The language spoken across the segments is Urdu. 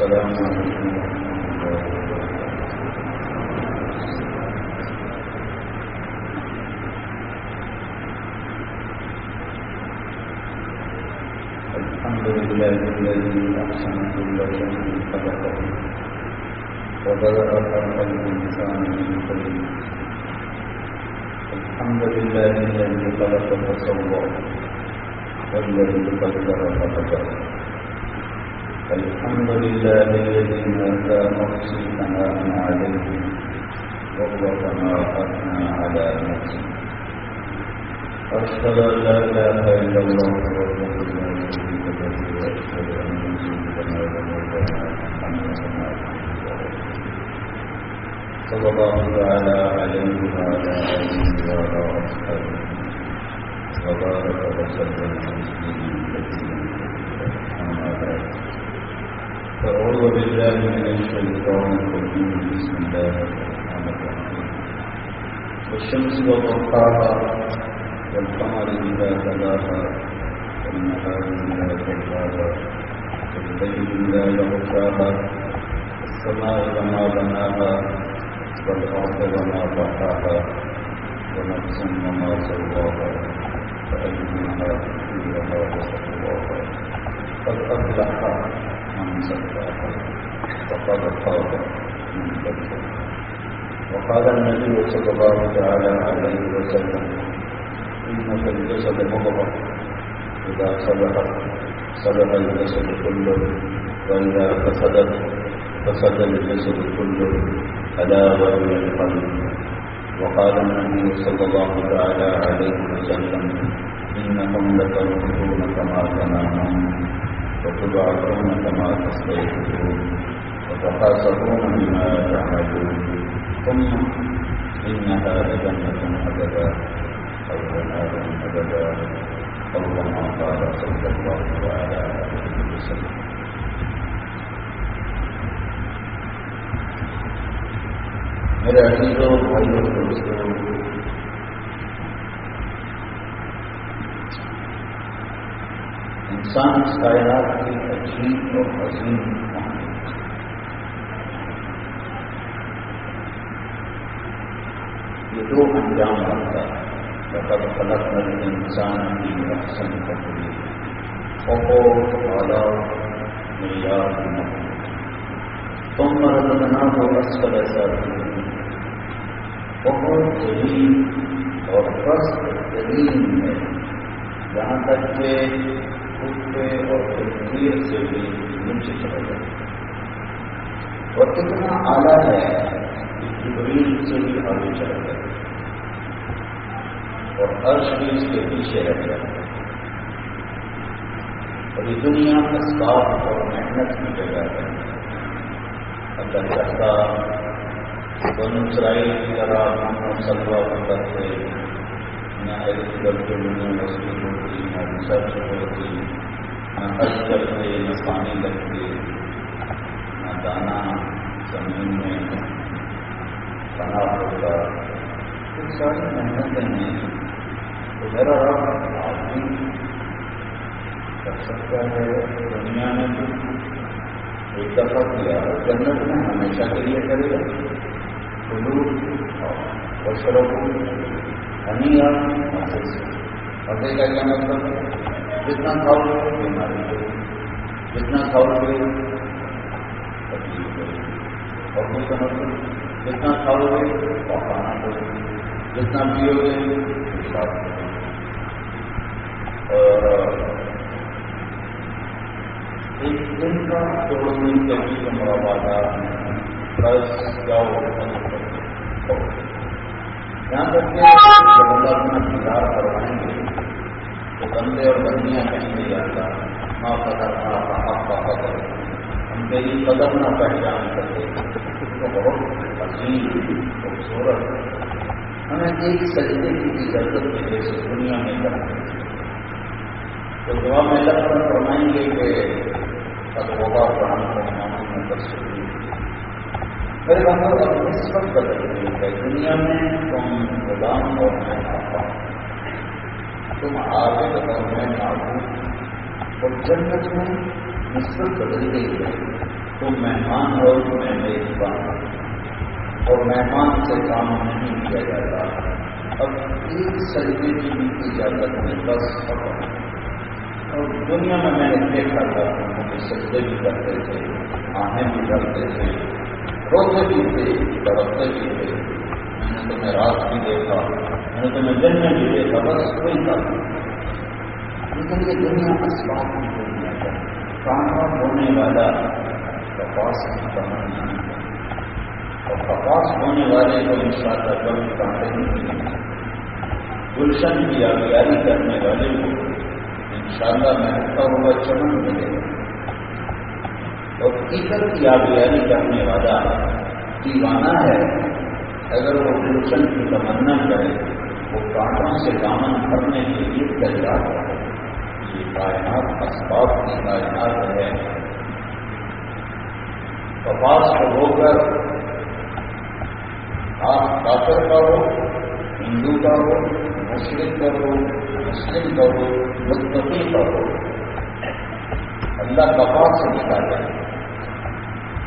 السلام عليكم ورحمة الله وبركاته الحمد لله الذي أحسن كل شيء خلقه وبدأ خلق الإنسان من قبل الحمد لله الذي خلق فسوى والذي قدر فقدر الحمد لله الذي كان نفسي ثناء عليه وهو كما أثنى على نفسه. أشهد أن لا إله إلا الله وحده لا شريك له وأشهد أن سيدنا ونبينا محمدا عبده صلى الله تعالى عليه وعلى آله وعلى أصحابه وبارك وسلم تسليما كثيرا أما فأعوذ بالله من الشيطان الرجيم. بسم الله الرحمن الرحيم. والشمس وضحاها والقمر إذا تلاها والنهار إذا جلاها والليل إذا يغشاها السماء وما بناها والأرض وما طحاها ونفس وما سواها فألهمها فجورها وتقواها قد أفلح وقال النبي صلى الله تعالى عليه وسلم إن في الجسد مضغة. إذا صلحت صلح الجسد كله وإذا فسدت فسد الجسد كله ألا وهي القلب وقال النبي صلى الله تعالى عليه وسلم إنكم لتموتون كما تنامون. وتبعثون كما تستيقظون وتحاسبون بما تعملون. ثم إنها لجنة أبدا أو نار أبدا. أو كما قال صلى الله تعالى عليه وسلم. میرے عزیزوں بھائیوں دوستوں انسان اس کائنات کی عجیب اور عظیم یہ دو انجام رکھتا ہے۔ لقد خلقنا الانسان في احسن تقويم وقول على معيار المخلوق ثم رددناه اسفل سافلين بہت ذلیل اور پست ترین ہے۔ جہاں تک کہ اور تنقیر سے بھی نیچے چلا جائے اور اتنا اعلیٰ ہے کہ جبریل سے بھی آگے چلا جائے اور عرش بھی اس کے پیچھے رہ جاتا اور یہ دنیا اسباب اور محنت کی جگہ ہے۔ اللہ چاہتا بن اسرائیل کی طرح محمد صلی اللہ علیہ کرتے ایگریکل کے لیے مچھلی ہوتی نہ حج کرتے نہ پانی لگتے نہ دانا زمین میں بنا ہوتا یہ ساری محنتیں ہیں تو میرا رب آدمی کر سکتا ہے دنیا میں ایک دفعہ کیا جنت میں ہمیشہ کے لیے کرے گا اور شروع ہنی مزے کا کیا مطلب جتنا کھاؤ گے بیماری ہو جتنا کھاؤ گے تکلیف اور کوئی کا مطلب جتنا کھاؤ گے پکانا ہو جتنا پیو گے پیشاب اور ایک دن کا دو دن کبھی کا مرابادہ بس جاؤ۔ یہاں تک کہ جب اللہ اپنا کردار کروائیں گے، تو بندے اور بندیاں کہیں نہیں جاتا ماں قدر ماں آپ کا قدر ہم تیری قدر نہ پہچان سکتے۔ تو بہت عظیم، خوبصورت ہمیں ایک سجدے کی ضرورت ہے جیسے دنیا میں کرتے تو دعا میں اللہ پر فرمائیں گے کہ اب ہوگا قرآن کو معاملے کر سکتے میرے بندوں اب نسبت بدل گئی ہے دنیا میں تم غلام اور میں آپا تم آگے اور میں معبود اور جنت میں نسبت بدل گئی ہے۔ تو مہمان ہو، میں میزبان اور مہمان سے کام نہیں کیا جاتا۔ اب ایک سجدے کی بھی اجازت نہیں، بس اور دنیا میں میں نے دیکھا تھا کہ سجدے بھی کرتے تھے آہیں بھی کرتے تھے۔ روتے بھی تھے ڈرتے بھی تھے میں نے تمہیں رات بھی دیکھا میں نے تمہیں دن میں بھی دیکھا بس کوئی تھا لیکن یہ دنیا اسباب کی دنیا ہے کام ہونے والا کپاس کی تمنا اور کپاس ہونے والے کو ان شاء اللہ کبھی کانٹے نہیں ملیں گلشن کی آبیاری کرنے والے کو ان شاء اللہ محنت ہوا چمن ملے گا اور کیکر کی آبیاری کرنے والا دیوانہ ہے، اگر وہ گلشن کی تمنا کرے، وہ کانٹوں سے دامن بھرنے کے لیے تیار ہے یہ کائنات اسباب کی کائنات ہے۔ کپاس کو ہو کر، آپ کافر کا ہو، ہندو کا ہو، مسلم کا ہو، مسلم کا ہو مستقی کا ہو، اللہ کپاس سے نکالے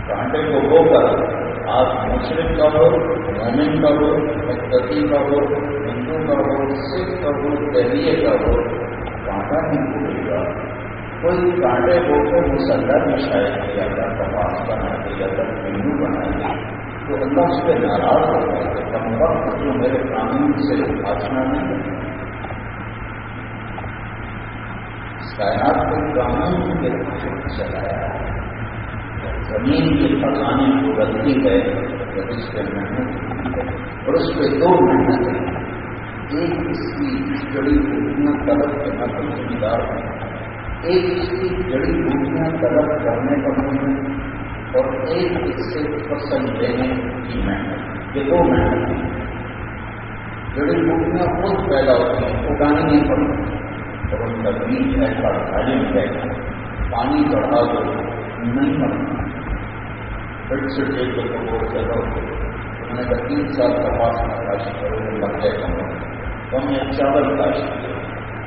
کانٹے کو ہو کر آپ مسلم کا ہو، مومن کا ہو مستقی کا ہو، ہندو کا ہو، سکھ کا ہو دہلیے کا ہو، کانٹا نہیں بھولے گا۔ کوئی کانٹے ہو کر مسلح میں شاید کیا تھا کپاس بنا دیا تھا ہندو بنا دیا تو اللہ اس پہ ناراض ہو گئے کہ کم وقت جو میرے قانون سے آچنا نہیں کائنات کو قانون کے چلایا۔ ہے زمین کے خزانے کو غلطی ہے جب اس پہ محنت اور اس پہ دو محنت ہے ایک اس کی جڑی بوٹیاں طلب کے نقل دار ایک اس کی جڑی بوٹیاں طلب کرنے کا محنت اور ایک اس سے فصل لینے کی محنت یہ دو محنت ہیں۔ جڑی بوٹیاں خود پیدا ہوتی ہیں اگانی نہیں پڑتی۔ اور ان کا بیج ایسا ظالم ہے پانی چڑھا دو۔ نہیں مرنا پھر سے ایک کو بہت زیادہ ہوتے میں نے کہا، تین سال کا پاس میں کاشت کرو گے لگ جائے گا تو ہم نے چاول کاشت کیا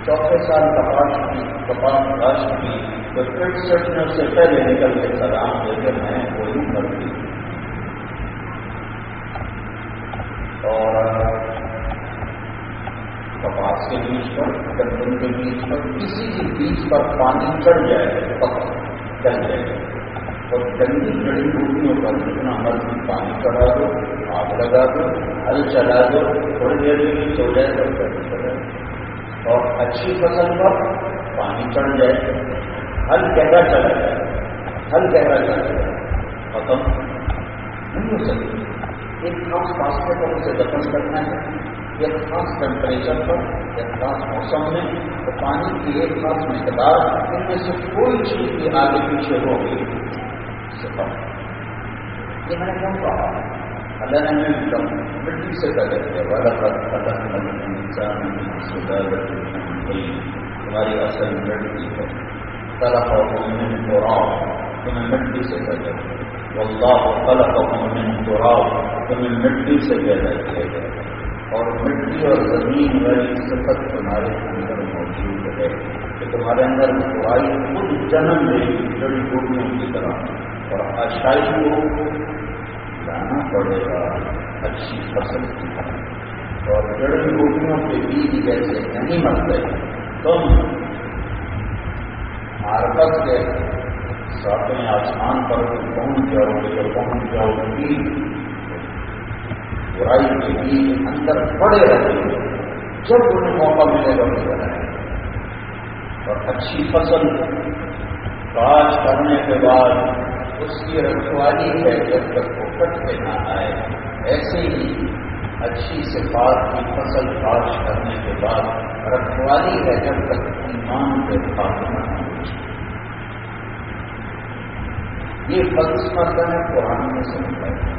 چوتھے سال کپاس کی کپاس کاشت کی۔ تو پھر سٹنے سے پہلے نکل کے سلام دے کے میں وہی کر دی اور کپاس کے بیچ پر، گندم کے بیچ پر، کسی بھی بیچ پر پانی چڑھ جائے پک چل جائے۔ اور گندی جڑی بوٹیوں پر جتنا مرضی پانی چڑھا دو، آگ لگا دو، ہل چلا دو تھوڑی دیر کے لیے سو جائے تو چلے اور اچھی فصل پر پانی چڑھ جائے۔ ہل کہنا چلا جائے؟ ہل کہنا چلا جائے؟ ختم۔ نہیں ہو سکتی ایک خاص راستے پر اسے دفن کرنا ہے۔ ایک خاص ٹیمپریچر پر، ایک خاص موسم میں۔ تو پانی کی ایک خاص مقدار، ان میں سے کوئی چیز بھی آگے پیچھے ہوگی۔ یہ میں نے کم کہا اللہ نے ہمیں کم مٹی سے پیدا کیا۔ والا تمہاری اصل مٹی ہے تمہیں مٹی سے پیدا کیا۔ واللہ من تراب تمہیں مٹی سے پیدا کیا گیا۔ اور مٹی اور زمین والی صفت تمہارے اندر موجود ہے کہ تمہارے اندر برائی خود جنم لے، جڑی بوٹیوں کی طرح۔ اور اچھائی کو لانا پڑے گا اچھی فصل کی طرح۔ اور جڑی بوٹیوں کے بیج جیسے نہیں مرتے، تم مارکت کے ساتویں آسمان پر پہنچ جاؤ گے جب پہنچ جاؤ گی، برائی کے بیچ اندر پڑے رہتے ہیں۔ جب انہیں موقع ملے گا وہ بنائے۔ اور اچھی فصل کاج کرنے کے بعد اس کی رکھوالی ہے جب تک وہ کٹ کے نہ آئے۔ ایسے ہی اچھی صفات کی فصل کاج کرنے کے بعد رکھوالی ہے جب تک ایمان کے خاتمہ نہ یہ فلسفہ ہے، قرآن میں سمجھا ہے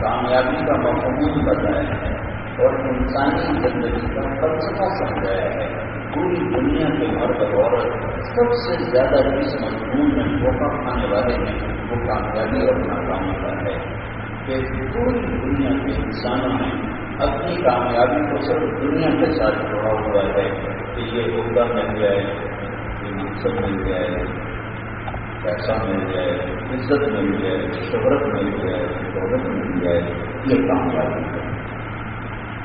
کامیابی کا مفہوم بتایا ہے اور انسانی زندگی کا فلسفہ سمجھایا ہے۔ پوری دنیا کے مرد عورت سب سے زیادہ جس مضمون میں دھوکہ کھانے والے ہیں۔ وہ کامیابی اور ناکامی کا ہے۔ کہ پوری دنیا کے انسانوں نے اپنی کامیابی کو صرف دنیا کے ساتھ جوڑا ہوا ہے کہ یہ عہدہ مل جائے، یہ مقصد مل جائے، پیسہ مل جائے، عزت مل جائے، شہرت مل جائے، دولت مل جائے، یہ کامیابی ہے۔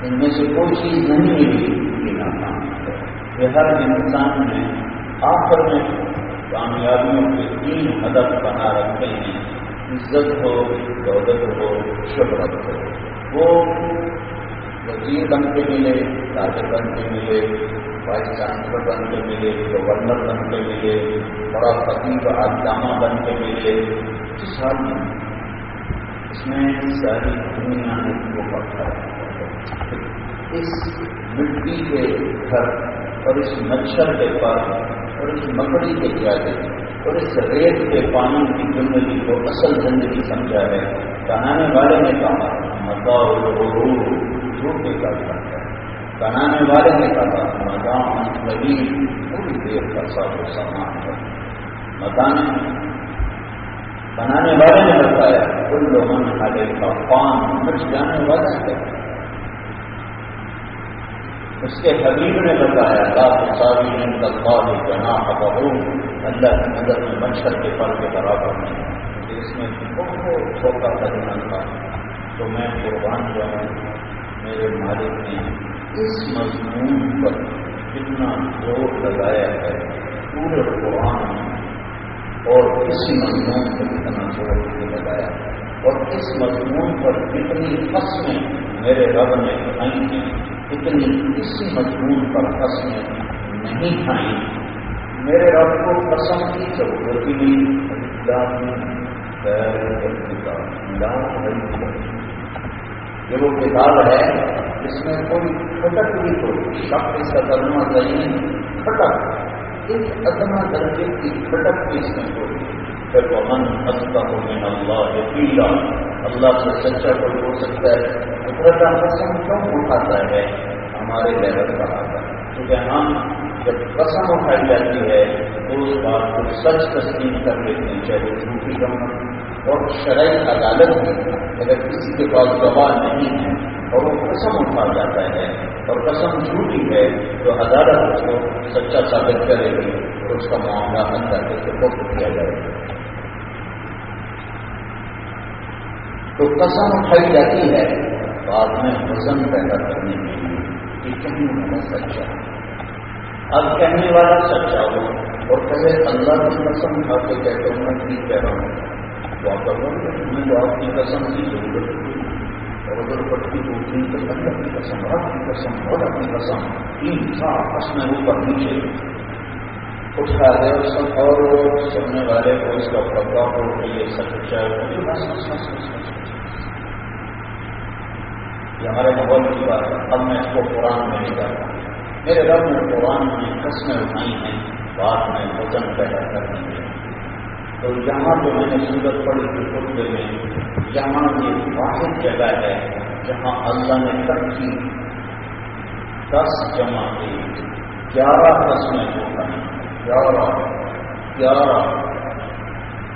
ان میں سے کوئی چیز نہیں ملی۔ ہے یہ ہر انسان میں آخر میں کامیابیوں کے تین ہدف بنا رکھتے ہیں۔ عزت ہو، دولت ہو، شہرت ہو۔ وہ وزیر بن کے ملے تاجر بن کے ملے، وائس چانسلر بن کے ملے، گورنر بن کے ملے، بڑا خطیب علامہ بن کے ملے۔ ساری اس میں ساری دنیا نے وہ پکڑا اس مٹی کے گھر اور اس مچھر کے پاس اور اس مکڑی کے جاگے اور اس ریت کے پانی کی زندگی کو اصل زندگی سمجھا ہے۔ بنانے والے نے کہا مداؤ جھوٹے کا ہے۔ بنانے والے نے کہا، مدام لگی پوری دیر کا سب سامان ہے۔ مکان بنانے والے نے بتایا، کل لوگوں نے کا پان مچ جانے والا ہے۔ اس کے حبیب نے بتایا اللہ ساری اللہ جنا بہو اللہ کی نظر میں مچھر کے پل کے برابر نہیں۔ اس میں بہت چھوٹا کرنا تھا۔ تو میں قربان جاؤں میرے مالک نے اس مضمون پر کتنا زور لگایا ہے، پورے قرآن اور اسی مضمون پر کتنا زور نہیں لگایا اور اس مضمون پر کتنی قسمیں میرے رب نے کھائی ہیں اتنی کسی مضمون پر قسمیں نہیں کھائیں میرے رب کو قسم کی ضرورت ہی نہیں یہ وہ کتاب ہے جس میں کوئی کھٹک بھی تو شک اس کا کرنا چاہیے کھٹک ایک ادنا درجے کی کھٹک بھی اس میں کوئی۔ پھر وہ من ہنستا ہو میں اللہ پیلا اللہ سے سچا کوئی ہو سکتا ہے قدرت قسم کیوں اٹھاتا ہے، ہمارے لیول پر آتا ہے۔ کیونکہ ہم جب قسم اٹھائی جاتی ہے، تو اس بات کو سچ تسلیم کر لیتے ہیں، چاہے وہ جھوٹی کم اور شرعی عدالت میں، اگر کسی کے پاس گواہ نہیں ہے اور وہ قسم اٹھا جاتا ہے اور قسم جھوٹی ہے، تو عدالت اس کو سچا ثابت کرے گی اور اس کا معاملہ اندر کے سپورٹ کیا جائے گا۔ تو قسم اٹھائی جاتی ہے بعد میں وزن پیدا کرنے کے لیے کہ کہنے والا سچا اب کہنے والا سچا ہو اور کہے اللہ کی قسم کھا کے کہتے ہوں میں ٹھیک کہہ رہا ہوں۔ تو میں جو آپ کی قسم کی ضرورت ہوئی اور اگر پٹی کو تین تو اللہ کی قسم رب کی قسم اور اپنی قسم، تین سا آپس میں اوپر نیچے۔ اٹھا دے اور سب اور سننے والے کو اس کا پتا ہو کہ یہ سچا ہے۔ یہ ہمارے ماحول کی بات ہے اب میں اس کو قرآن میں نہیں جاتا میرے رب نے قرآن میں قسمیں اٹھائی ہیں، بات میں وزن پیدا کرنے میں تو یہاں جو میں نے سورت پڑھی تھی خطبے میں، یہاں یہ واحد جگہ ہے جہاں اللہ نے تک کی دس جمع کی۔ گیارہ قسمیں اٹھائی گیارہ گیارہ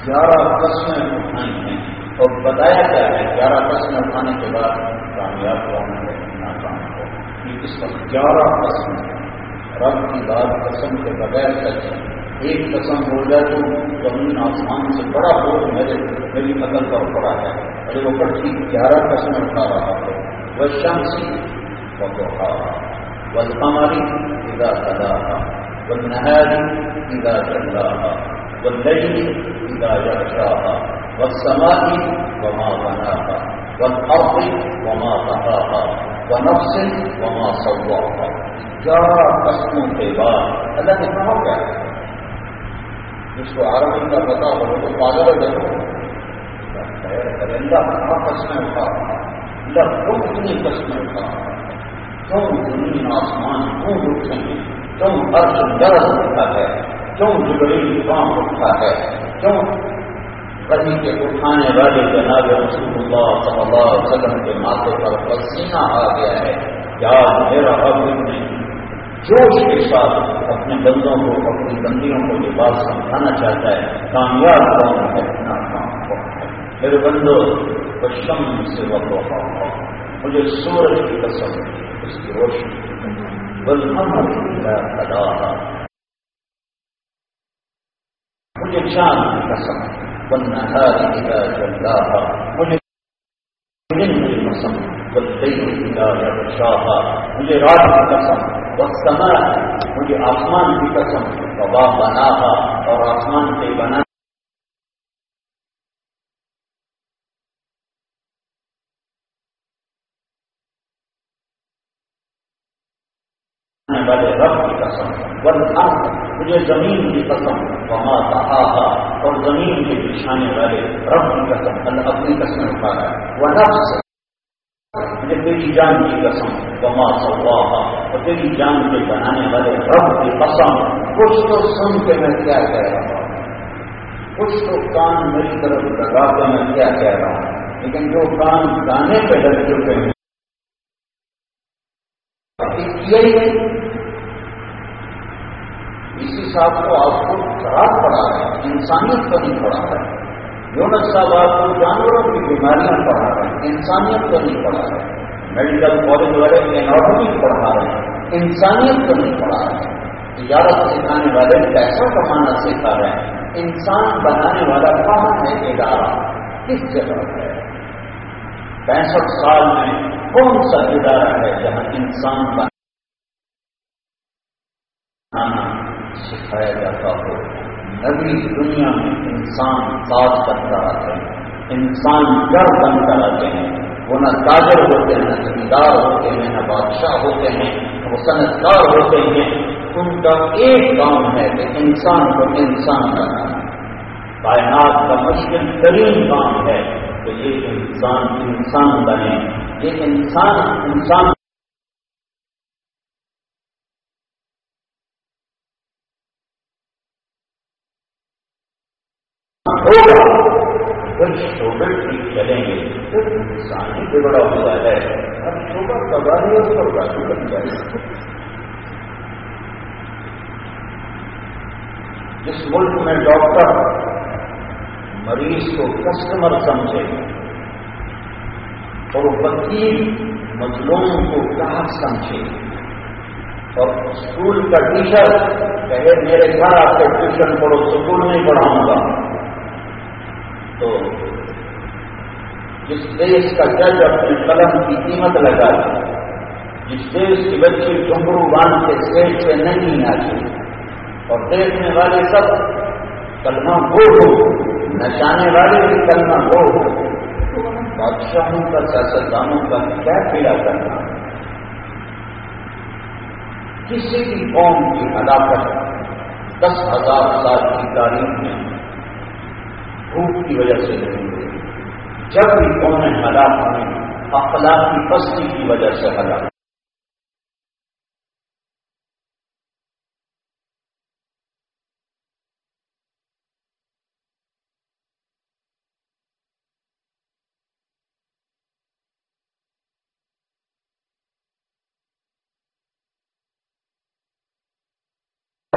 گیارہ قسمیں اٹھائی ہیں۔ اور بتایا گیا ہے، گیارہ قسمیں اٹھانے کے بعد کامیاب ہونا ہے ناکام ہو یہ اس وقت گیارہ قسم ہے رب کی بات قسم کے بغیر سچ ایک قسم ہو جائے تو زمین آسمان سے بڑا بوجھ میرے میری قدر پر پڑا ہے۔ ارے وہ کٹھی گیارہ قسم اٹھا رہا ہے۔ وہ شمسی وہ دوہارا وہ ہماری ادا ادا وہ نہاری ادا چل رہا وہ لئی ادا یکشا وہ سماعی وہ ماں بنا والأرض وما طهاها ونفس وما سواها. گیارہ قسموں کے بعد اللہ کتنا ہو گیا جس کو عربی کا پتا ہو تو پاگل ہو جائے اللہ کہاں قسمیں اٹھا اللہ کو کتنی قسمیں اٹھا کیوں زمین، آسمان کیوں اٹھے ہیں کیوں عرش درد اٹھا ہے. کیوں جبریل کام اٹھا ہے. کیوں کبھی کے اٹھانے والے جناب رسول اللہ صلی اللہ علیہ وسلم کے ماتھے پر پسینہ آ گیا ہے۔ یا میرا رب نے جوش کے ساتھ اپنے بندوں کو، اپنی بندیوں کو یہ بات سمجھانا چاہتا ہے، کامیاب کون ہے؟ ناکام کون ہے؟ میرے بندو پشم سے وقت مجھے سورج کی قسم، اس کی روشنی۔ بل ادا مجھے چاند کی قسم۔ والنهار إذا جلاها مجھے دن کی قسم والليل إذا يغشاها مجھے رات کی قسم والسماء مجھے آسمان کی قسم وما بناها اور آسمان کے بنا والے رب کی قسم والارض مجھے زمین کی قسم، وما تحاها اور زمین کے بچھانے والے رب کی قسم، اللہ اپنی قسم اٹھا رہا ہے۔ وہ نفس، مجھے تیری جان کی قسم، وما سواها اور تیری جان کے بنانے والے رب کی قسم۔ کچھ تو سن کے میں کیا کہہ رہا ہوں۔ کچھ تو کان میری طرف لگا کے میں کیا کہہ رہا ہوں۔ لیکن جو کان گانے پہ ڈر چکے ہیں کیا ہی نہیں اسی صاحب کو آپ کو خراب پڑا ہے، انسانیت کو نہیں پڑھا ہے۔ یونس صاحب، آپ کو جانوروں کی بیماریاں پڑھا رہے ہیں، انسانیت کو نہیں پڑھا رہے میڈیکل کالج والے انارمی پڑھا رہے ہیں۔ انسانیت کو نہیں پڑھا رہے تجارت سکھانے والے پیسہ کمانا سکھا رہے ہیں۔ انسان بنانے والا کہاں ہے ادارہ؟ کس جگہ ہے؟ پینسٹھ سال میں کون سا ادارہ ہے جہاں انسان بنا سکھایا جاتا ہو۔ نبی دنیا میں انسان ساتھ کرتا رہتے ہیں، انسان جڑ بنتا رہتے ہیں۔ وہ نہ تاجر ہوتے ہیں نہ زمیندار ہوتے ہیں نہ بادشاہ ہوتے ہیں وہ صنعتکار ہوتے ہیں۔ ان کا ایک کام ہے کہ انسان کو انسان بنانا۔ کائنات کا مشکل ترین کام ہے کہ یہ انسان انسان بنے۔ یہ انسان انسان ہوگا پھر شوگر ٹھیک چلیں گے۔ پھر انسان ہی بگڑا ہوا ہے۔ اب شوگر کبھی اس پر راجو بن جائے۔ جس ملک میں ڈاکٹر مریض کو کسٹمر سمجھے اور وکیل مظلوم کو کہاں سمجھے اور اسکول کا ٹیچر کہے، میرے گھر آپ کے ٹیوشن پڑھو اسکول نہیں پڑھاؤں گا۔ تو جس دیش کا جج اپنے قلم کی قیمت لگا جس دیش کی بچی ڈمرو باندھ کے اسٹیج سے نہیں ناچے اور دیکھنے والے سب کلمہ گو ہو، نچانے والے بھی کلمہ گو ہو۔ بادشاہوں کا، سیاستدانوں کا کیا پیڑا کرنا کسی بھی قوم کی ہلاکت، دس ہزار سال کی تاریخ میں بھوک کی وجہ سے نہیں ہوئی۔ جب بھی قومیں ہلاک ہوئی اخلاق کی پستی کی وجہ سے ہلاک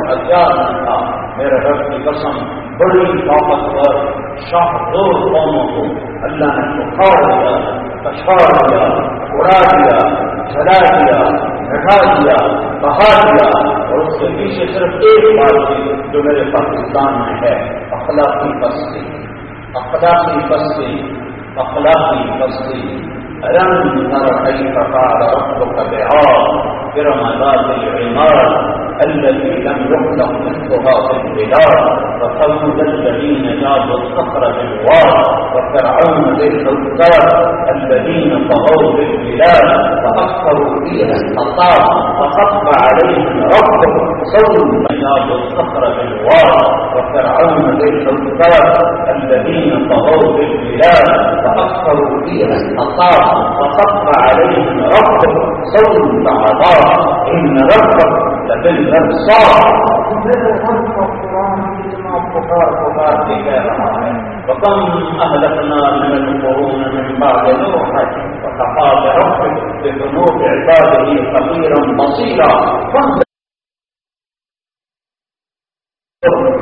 ہزار میرے رب کی قسم، بڑی طاقتور شاہ قوموں کو اللہ نے بخار دیا، پچھاڑ دیا، اڑا دیا، جلا دیا ہٹا دیا، بہا دیا اور اس کے پیچھے صرف ایک بات تھی جو میرے پاکستان میں ہے، اخلاقی بستی۔ اخلاقی بستی اخلاقی بستی۔ رنگ نر کئی پکار رب کا بہار پھر مزاج العمار۔ الذي لم يخلق مثلها في البلاد وثمود الذين جابوا الصخر بالواد وفرعون الاوتاد الذين طغوا في البلاد فاكثروا فيها الخطاب فخف عليهم ربهم ثم جابوا الصخر بالواد وفرعون الاوتاد الذين طغوا في البلاد فاكثروا فيها الخطاب فخف عليهم ربهم ثم عذاب إن ربك وكم أهلكنا من القرون من بعد نوح وكفى بربك بذنوب عباده خبيرا بصيرا.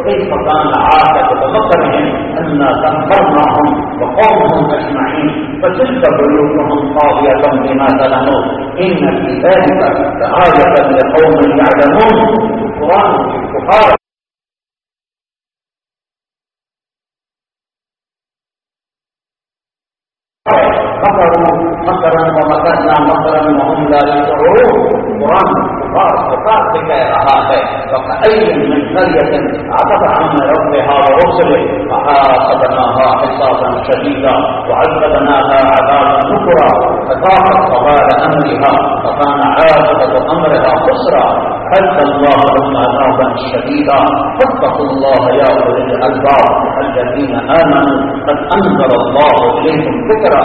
كيف كان عاقبة مكرهم أنا دمرناهم وقومهم أجمعين؟ فتلك بيوتهم قاضية بما ظلموا إن في ذلك لآية لقوم يعلمون. القرآن في الكفار مكروا مكرا ومكرنا مكرا وهم لا يشعرون. القرآن غار صفاتك يراها فكأي من قرية عتبت عن ربها ورسله فحاسبناها حسابا شديدا وعذبناها عذابا نكرا. فطاقت قبال أمرها فكان عاقبة أمرها خسرا. حد الله لهم عذابا شديدا. فاتقوا الله يا أولي الألباب. الذين آمنوا قد أنزل الله إليكم ذكرا.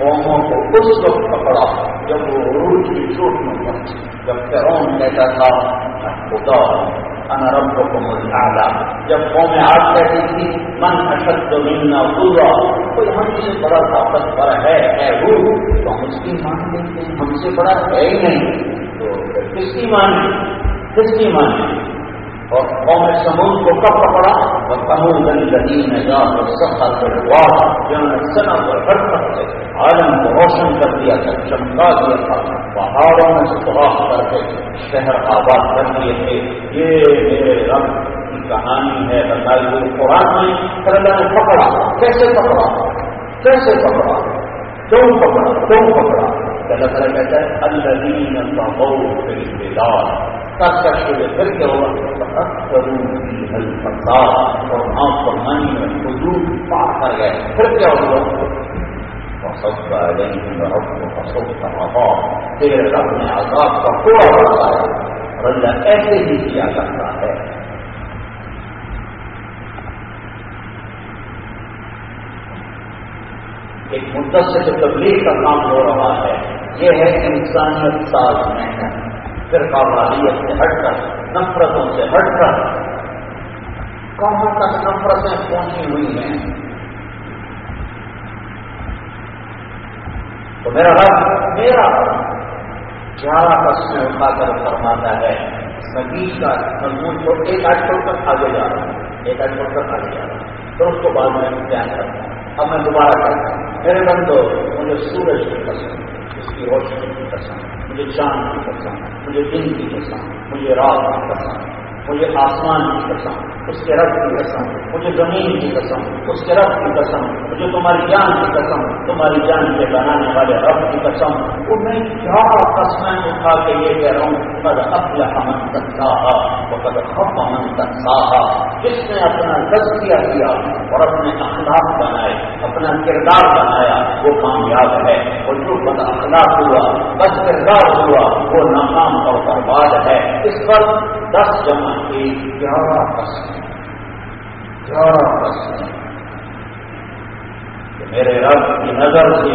قوموں کو اس وقت پکڑا جب وہ عروج کی چوٹ میں پہنچی جب فرعون کہتا تھا، خدا، انا ربکم الاعلی جب قوم آج کہتی تھی من اشد منا قوا کوئی ہم سے بڑا طاقت پر ہے اے روح۔ تو ہم اس کی مان لیتے ہیں، ہم سے بڑا ہے ہی نہیں۔ تو کس کی مانے کس کی مانے اور قوم سمود کو کب پکڑا اور سمود الدین نجات اور سفر دروا جنہوں نے سنا پر حرکت سے عالم کو روشن کر دیا تھا، چمکا دیا تھا، پہاڑوں میں سراخ کر کے شہر آباد کر دیے تھے۔ یہ میرے رب کی کہانی ہے، بتائی ہوئی قرآن میں۔ پھر اللہ نے پکڑا۔ کیسے پکڑا؟ کیسے پکڑا؟ کیوں پکڑا؟ کیوں پکڑا؟ اللہ تعالیٰ کہتا ہے الدین کا بہت فی پھر کیا ہوا اور آپ کو منی میں حدود پار کر گئے۔ پھر کیا ہوا؟ تیرے رب نے آزاد کا تھوڑا بڑھتا ہے اور اللہ ایسے ہی کیا کرتا ہے۔ ایک مدت سے جو تبلیغ کا کام ہو رہا ہے۔ یہ ہے انسانیت ساز محنت فرقہ والیت سے ہٹ کر، نفرتوں سے ہٹ کر کہاں تک نفرتیں پہنچی ہوئی ہیں؟ تو میرا رب، میرا گیارہ بس میں اٹھا کر فرماتا ہے میں بیچ کا مضمون کو ایک آٹھ چھوڑ کر آگے جا رہا ہوں ایک آٹھ چھوڑ کر آگے جا رہا ہوں پھر اس کو بعد میں بیان کرتا ہوں اب میں دوبارہ کرتا ہوں، میرے بندو، مجھے سورج کی پسند اس کی روشنی کی پسند مجھے چاند کی قسم، مجھے دن کی قسم، مجھے رات کی قسم، مجھے آسمان کی قسم۔ اس کے رب کی قسم، مجھے زمین کی قسم، اس کے رب کی قسم، مجھے تمہاری جان کی قسم، تمہاری جان کے بنانے والے رب کی قسم۔ وہ میں کیا قسمیں اٹھا کے یہ کہہ رہا ہوں، قد افلح من تقاہا وقد خف من تقاہا جس نے اپنا تذکیہ کیا اور اپنے اخلاق بنائے، اپنا کردار بنایا، وہ کامیاب ہے۔ اور جو بد اخلاق ہوا بد کردار ہوا، وہ ناکام اور برباد ہے۔ اس پر دس جمع کی گیارہ قسم کہ میرے رب کی نظر سے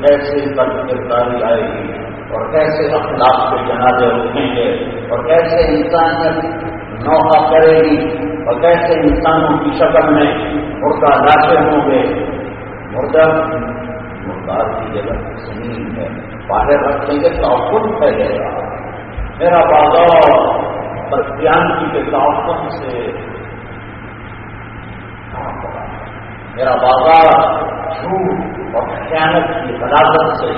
کیسے بد کرداری آئے گی اور کیسے اخلاق کے جنازے اٹھیں گے اور کیسے انسانیت نوحہ کرے گی اور کیسے انسانوں کی شکل میں مردہ لاتے ہوں گے؟ مردہ مردار کی جگہ زمین ہے، باہر رکھیں گے تو خود پھیلے گا میرا بازار بدیانتی کے تعاون سے میرا بازار جھوٹ اور خیانت کی حلاقت سے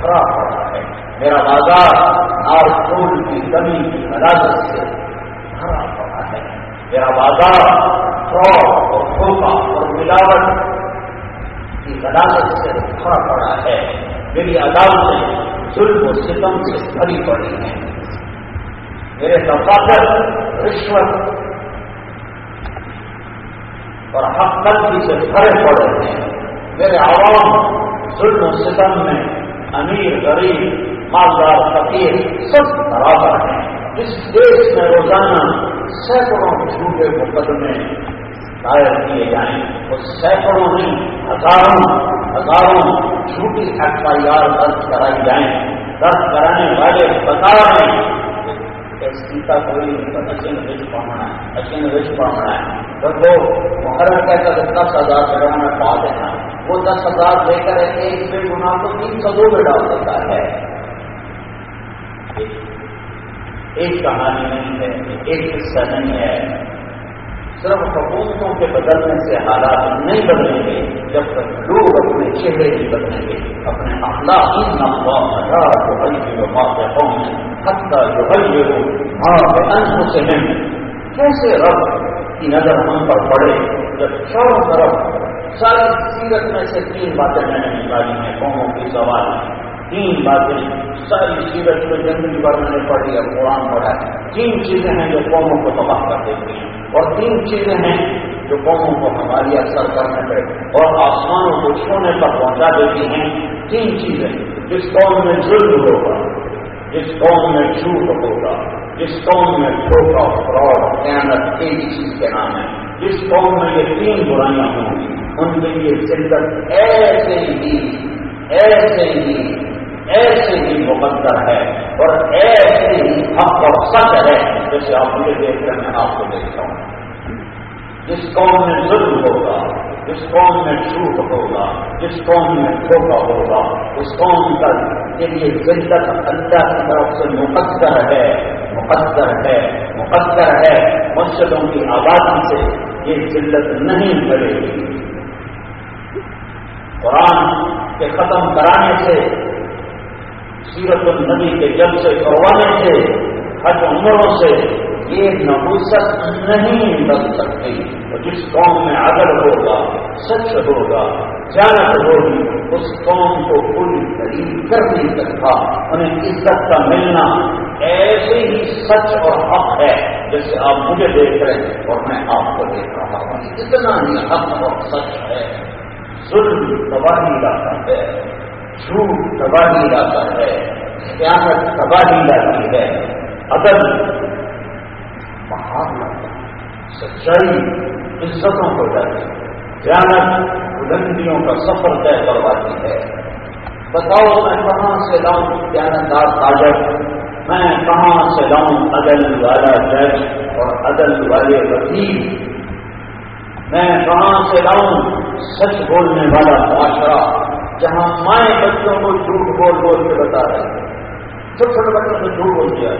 کھڑا پڑا ہے۔ میرا بازار آر پھول کی کمی کی حلاقت سے کھڑا پڑا ہے۔ میرا بازار فراڈ اور دھوکا اور ملاوٹ کی حلاقت سے کھڑا پڑا ہے۔ میری عدالتیں ظلم و ستم سے بھری پڑی ہیں۔ میرے دفاتر رشوت اور حق قلبی سے بھرے پڑ رہے ہیں۔ میرے عوام، ظلم و ستم میں امیر، غریب، مالدار، فقیر سب برابر ہیں۔ اس دیش میں روزانہ سینکڑوں جھوٹے مقدمے دائر کیے جائیں۔ وہ سینکڑوں نہیں، ہزاروں ہزاروں جھوٹی ایف آئی آر درج کرائی جائیں۔ درج کرانے والے بتا رہے ہیں سیتا کوئی اچین وچ پاؤنا ہے اچین وچ پاؤنا ہے۔ تو وہ محرم کہتا ہے دس ہزار جگہ میں پا دینا وہ دس ہزار لے کر ایک بے گناہ کو تین سو دو میں ڈال دیتا ہے۔ ایک کہانی نہیں ہے، ایک حصہ نہیں ہے۔ صرف حکومتوں کے بدلنے سے حالات نہیں بدلیں گے، جب تک لوگ اپنے چہرے نہیں بدلیں گے۔ اپنے اخلاق کیسے رب کی نظر ہم پر پڑے جب چاروں طرف ساری سیرت میں سے تین باتیں میں نے نکالی ہیں، قوموں کی سوال تین باتیں ساری سیرت میں زندگی بھر میں نے پڑھی ہے قرآن پڑھا ہے۔ تین چیزیں ہیں جو قوموں کو تباہ کر دیتی ہیں۔ اور تین چیزیں ہیں جو قوموں کو ہماری اثر کرنے پہ اور آسمانوں کو چھونے پر پہنچا دیتی ہیں۔ تین چیزیں، جس قوم میں ظلم ہوگا، جس قوم میں جھوٹ ہوگا، جس قوم میں ٹھوکا فراڈ، خیانت ایک چیز کے نام ہے جس قوم میں یہ تین برائیاں ہوں گی، ان کے لیے شدت ایسے ہی ایسے ہی ایسے ہی مقدر ہے اور ایسے ہی حق اور سچ ہے جیسے آپ مجھے دیکھ رہے ہیں آپ کو دیکھتا ہوں۔ جس قوم میں ظلم ہوگا، جس قوم میں جھوٹ ہوگا، جس قوم میں دھوکا ہوگا، اس قوم کا کے لیے شدت اللہ کی طرف سے مقدر ہے مقدر ہے مقدر ہے۔ مسجدوں کی آبادی سے یہ شدت نہیں کرے گی۔ قرآن کے ختم کرانے سے سیرت النبی کے جب سے کروانے سے حج عمروں سے، یہ نبوست نہیں بن سکتی۔ جس قوم میں عدل ہوگا، سچ ہوگا، جانت ہوگی، اس قوم کو پوری قریب کر نہیں سکتا۔ انہیں عزت کا ملنا ایسے ہی سچ اور حق ہے، جیسے آپ مجھے دیکھ رہے ہیں اور میں آپ کو دیکھ رہا ہوں۔ اتنا ہی حق اور سچ ہے۔ ظلم تباہی لاتا ہے۔ جھوٹ تباہی لاتا ہے سیاست تباہی لاتی ہے۔ عدل سچائی عزتوں کو جاتی جانت بلندیوں کا سفر طے کرواتی ہے۔ بتاؤ میں کہاں سے لاؤں جانتدار تاجر؟ میں کہاں سے لاؤں عدل والا جج اور عدل والے وکیل؟ میں کہاں سے لاؤں سچ بولنے والا معاشرہ؟ جہاں مائیں بچوں کو جھوٹ بول بول کے بتا رہے ہیں۔ چھوٹے چھوٹے بچوں کو جھوٹ بول دیا۔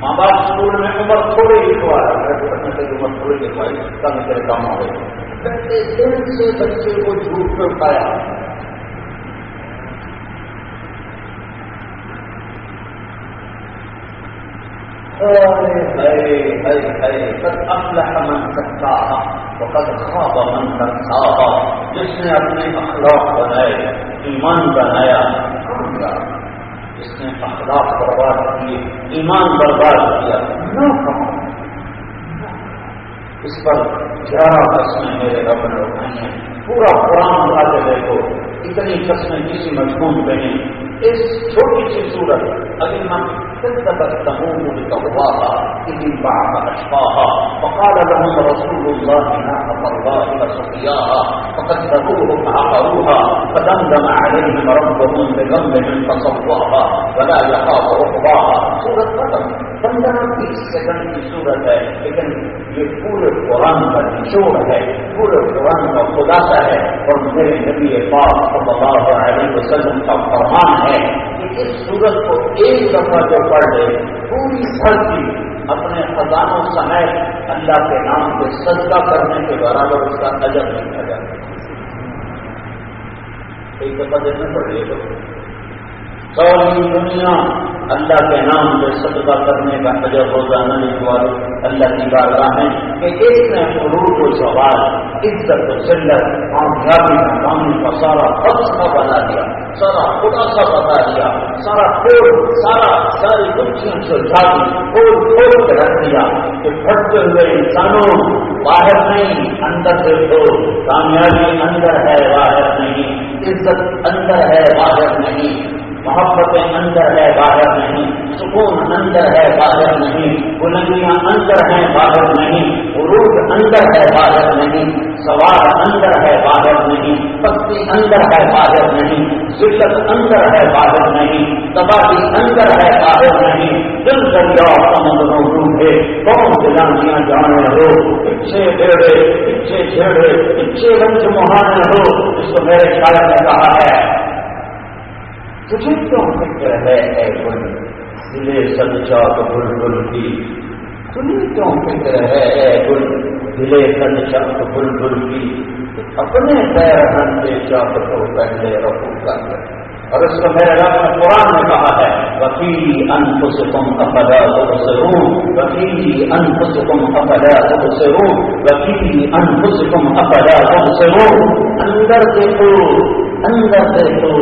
ماں باپ اسکول میں عمر تھوڑی لکھوایا بچے سے عمر تھوڑی لکھوائی کم میرے مطلب کام ہو گئے دن سے بچے کو جھوٹ پہ اٹھایا۔ جس نے اپنے اخلاق بنائے، ایمان بنایا. اس نے اخلاق برباد کیے، ایمان برباد کیا. اس پر گیارہ قسمیں میرے رب نے اٹھائی ہیں. پورا قرآن اٹھا کے دیکھو، اتنی قسمیں کسی مضمون پہ نہیں. اس چھوٹی سی صورت ابھی میں تبواها إذ انبعث أشقاها. فقال لهم رسول الله ناقة الله فسقياها فكذبوه فعقروها فدمدم عليهم ربهم بذنبهم فصواها ولا يخاف عقباها. ختم پندرہ بیس سیکنڈ کی صورت ہے لیکن یہ پورے قرآن کا نچوڑ ہے پورے قرآن کا خلاصہ ہے اور میرے نبی پاک صلی اللہ علیہ وسلم کا فرمان ہے کہ اس صورت کو ایک دفعہ جو پڑھ لے پوری دھرتی اپنے خزانوں سمیت اللہ کے نام سے سجدہ کرنے کے برابر اس کا نظر نہیں جاتا ایک دفعہ دیکھنے پڑ رہی ہے سوری دنیا اللہ کے نام سے صدقہ کرنے کا اجر روزانہ نکالو، اللہ کی بارگاہ میں کہ اس نے عروج و سوال عزت و سلت کامیابی ناکامی کا سارا فلسفہ بنا دیا، سارا خلاصہ بتا دیا، سارا کھول سارا، ساری کچھ سلجھا دی کھول کھول کے رکھ دیا کہ پھٹتے ہوئے انسانوں باہر نہیں، اندر سے تو کامیابی اندر ہے، باہر نہیں، عزت اندر ہے، باہر نہیں۔ محبتیں اندر ہے، باہر نہیں. سکون اندر ہے، باہر نہیں. بلندیاں اندر ہیں، باہر نہیں. عروج اندر ہے، باہر نہیں. سوال اندر ہے، باہر نہیں. پکتی اندر ہے، باہر نہیں. ذلت اندر ہے، باہر نہیں. تباہی اندر ہے، باہر نہیں. دل دریا سمندر موجود ہے. کون دلانیاں جانے ہو. پچھے بیڑے پچھے جھیڑے پچھے رنج مہانے ہو. اس کو میرے خیال نے کہا ہے تجھے کیوں فکر ہے اے گل دلے سد چاک بل بل کی تمہیں کیوں فکر ہے اے گل دلے سد چاک بل بل کی اپنے پیر ہنتے چاک کو پہلے رفو کر اور اس کو میرے رب نے قرآن میں کہا ہے وکیل وکیلی انفسکم افلا تبصرون وکیلی انفسکم افلا تبصرون وکیلی انفسکم افلا تبصرون اندر دیکھو اندر دیکھو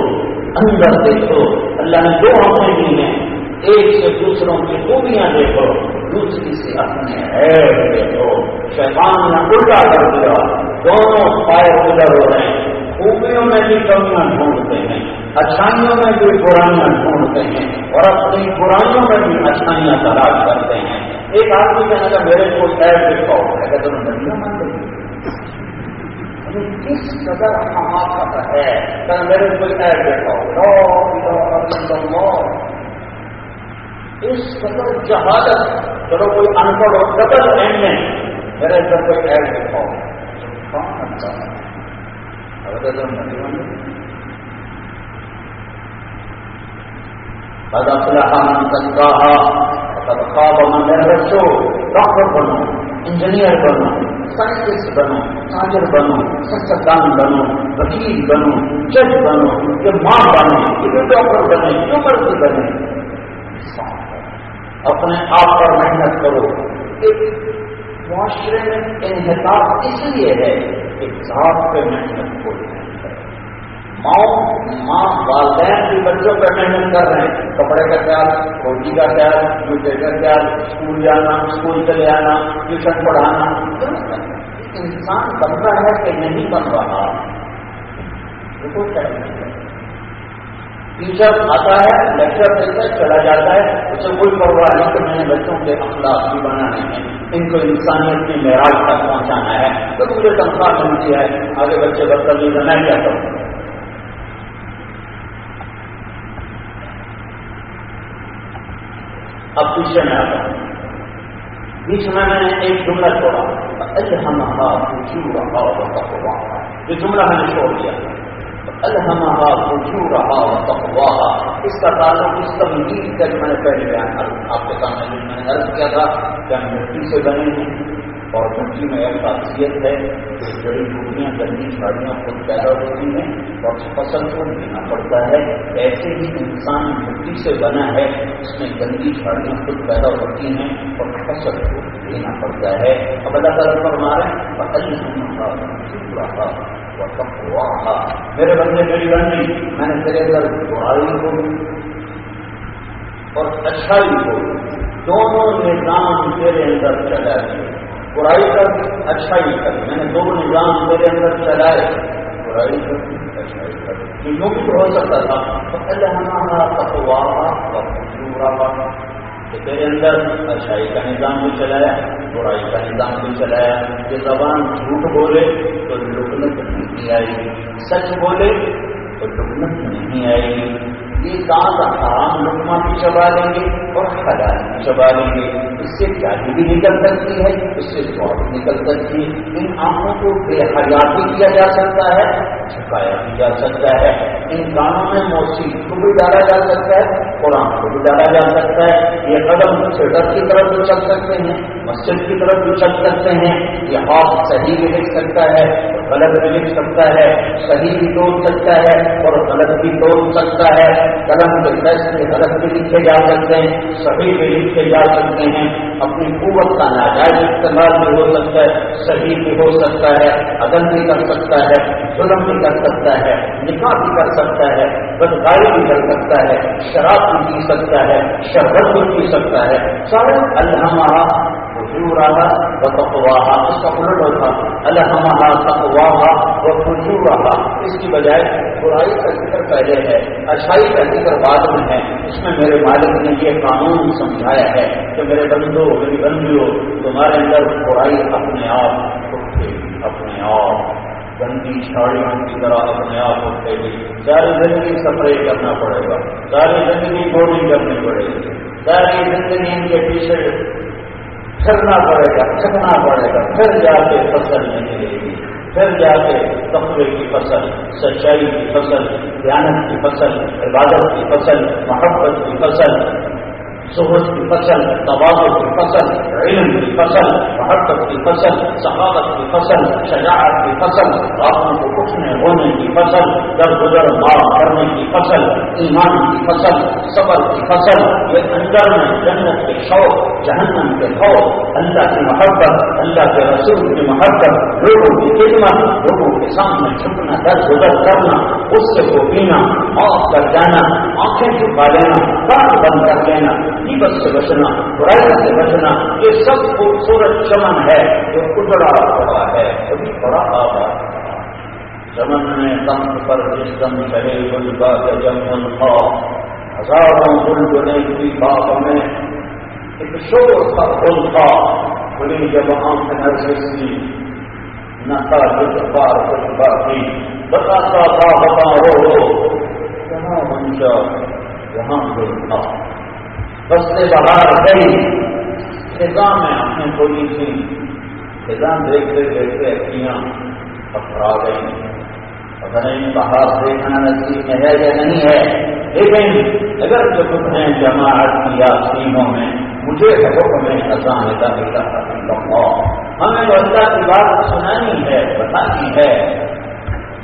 اندر دیکھو، اللہ نے دو ہمیں دی ہیں، ایک سے دوسروں کی خوبیاں دیکھو، دوسری سے اپنے عیب دیکھو۔ شیطان نے الٹا کر دیا، دونوں پائے ادھر ہو رہے ہیں۔ خوبیوں میں بھی کمیاں ڈھونڈتے ہیں، اچھائیوں میں بھی برائیاں ڈھونڈتے ہیں، اور اپنی برائیوں میں بھی اچھائیاں تلاش کرتے ہیں۔ ایک آدمی کہنے کا میرے کو ایڈ دکھاؤ کہ تم ندیاں مان کہ کس قدر حماقت ہے کہ میرے کو ایڈ دکھاؤ اس قدر جہازت چلو کوئی ان پڑھ ہو ڈبل اینڈ میں میرے اندر کوئی ایڈ دکھاؤ کون اچھا قد افلح من تزكاها وقد خاب من دسو ڈاکٹر بنو انجینئر بنو، سائنٹسٹ بنو، تاجر بنو سچان بنو، وکیل بنو، جج بنو کہ ماں بنو کہ ڈاکٹر بنے، جو مرضی بنے۔ اپنے آپ پر محنت کرو۔ ایک معاشرے میں انحطاط اس لیے ہے کہ ذات پہ محنت کرو ماؤں ماں والدین بھی بچوں پہ محنت کر رہے ہیں۔ کپڑے کا خیال، روٹی کا خیال، جوتے کا خیال، اسکول جانا، اسکول چلے آنا، ٹیوشن پڑھانا۔ انسان بنتا ہے کہ نہیں بن رہا۔ ٹیچر آتا ہے، لیکچر دیتا ہے، چلا جاتا ہے۔ اسے کوئی پرواہ نہیں کہ میں نے بچوں کے اخلاق بھی بنانے ہیں۔ ان کو انسانیت کی معراج تک پہنچانا ہے۔ تو مجھے تنخواہ ملتی ہے۔ آگے بچے بدتمیز میں کیا کروں اب پیچھے میں آتا ہوں بیچ میں میں نے ایک جملہ چھوڑا ہم یہ جملہ میں نے چھوڑ دیا الحمہ رہا تقواہا اس کا تعلق اس تمہید کا جو میں نے پہلے بیان آپ کے سامنے میں نے عرض کیا تھا کہ ہم اور مٹی میں ایک خاصیت ہے کہ جڑی بوٹیاں گندی جھاڑیاں خود پیدا ہوتی ہیں اور فصل کو دینا پڑتا ہے۔ ایسے ہی انسان مٹی سے بنا ہے، اس میں گندی جھاڑیاں خود پیدا ہوتی ہیں اور فصل کو دینا پڑتا ہے۔ اب اللہ تعالیٰ پر مارے رہا میرے بندے، میری بندی، میں نے تیرے اندر برائی کو اور اچھائی کو دونوں نظام تیرے اندر چلائے برائی کر اچھائی کر میں نے دو نظام تیرے اندر چلائے۔ برائی کر اچھائی کر یوں بھی ہو سکتا تھا تو کہ تیرے اندر اچھائی کا نظام بھی چلایا، برائی کا نظام بھی چلایا۔ یہ زبان جھوٹ بولے تو لکنت نہیں آئے گی۔ سچ بولے تو لکنت نہیں آئے گی۔ یہ دانت حرام لکما بھی چبا لیں گے اور حلال بھی چبا لیں گے۔ اس سے جاتی بھی نکل سکتی ہے، اس سے سواد نکل سکتی ہے۔ ان آنکھوں کو بے حیات بھی کیا جا سکتا ہے، چھپایا بھی جا سکتا ہے۔ ان کانوں میں موسیقی کو بھی ڈالا جا سکتا ہے، قرآن کو بھی ڈالا جا سکتا ہے۔ یہ قدم تھیٹر کی طرف بھی چل سکتے ہیں، مسجد کی طرف بھی چل سکتے ہیں۔ یہ ہاتھ صحیح بھی لکھ سکتا ہے غلط بھی لکھ سکتا ہے۔ صحیح بھی توڑ سکتا ہے اور غلط بھی توڑ سکتا ہے۔ قلم کے فیصلے غلط بھی لکھے جا سکتے ہیں، صحیح بھی لکھے جا سکتے ہیں۔ اپنی قوت کا ناجائز استعمال بھی ہو سکتا ہے، صحیح بھی ہو سکتا ہے، عدل بھی کر سکتا ہے، ظلم بھی کر سکتا ہے، نکاح بھی کر سکتا ہے، بدکاری بھی کر سکتا ہے، شراب بھی پی سکتا ہے شربت بھی پی سکتا ہے۔ سارے اللہ رہا وہ تقواہا اس کا الٹ ہوتا الحمہ تقواہا وہ خوشبو اس کی بجائے برائی کا ذکر پہلے ہے، اچھائی کا ذکر بعد میں ہے۔ اس میں میرے مالک نے یہ قانون سمجھایا ہے کہ میرے بندو، میری بندیوں، تمہارے اندر برائی اپنے آپ اٹھے، اپنے آپ۔ گندی چھاڑیوں کی طرح اپنے آپ اٹھے گی۔ ساری زندگی سپرے کرنا پڑے گا۔ ساری زندگی گولی کرنی پڑے گی۔ ساری زندگی ان کے پیچھے پھرنا پڑے گا چھکنا پڑے گا، پھر جا کے فصل ملے گی۔ پھر جا کے تقوی کی فصل، سچائی کی فصل دیانت کی فصل، عبادت کی فصل، محبت کی فصل زہد کی فصل توازو کی فصل علم کی فصل محبت کی فصل ثقافت کی فصل شجاعت کی فصل راتوں کو اٹھنے ہونے کی فصل در گزر معاف کرنے کی فصل ایمان کی فصل صبر کی فصل یہ اندر میں جنت کے شوق جہنم کے خوف اللہ کی محبت اللہ کے رسول کی محبت لوگوں کی خدمت لوگوں کے سامنے چھپنا در گزر کرنا اس سے کو پینا معاف کر جانا آنکھیں چھپا لینا بند کر لینا بس سے بچنا برائی سے بچنا، یہ سب خوبصورت چمن ہے جو اجڑا ہوا ہے کبھی بڑا آباد چمن میں دم پر جس دم چلے گل کا جمن تھا ہزاروں گل بنے کی باغ میں ایک شور کا پھول تھا۔ بڑی جب آنکھ نرجس کی نہ تھا جس بار کچھ باقی۔ بتاتا تھا، بتا رو جہاں منشا جہاں گل تھا بس سے باہر گئی خزاں میں آپ نے کھولی تھی خزاں دیکھتے دیکھتے اکیاں پکڑا گئی پتہ نہیں باہر دیکھنا نصیب میں ہے یا نہیں ہے۔ لیکن اگر جو کچھ ہیں جماعت کی یا میں مجھے حکم میں خزاں کا ہمیں جو اللہ کی بات سنانی ہے، بتانی ہے۔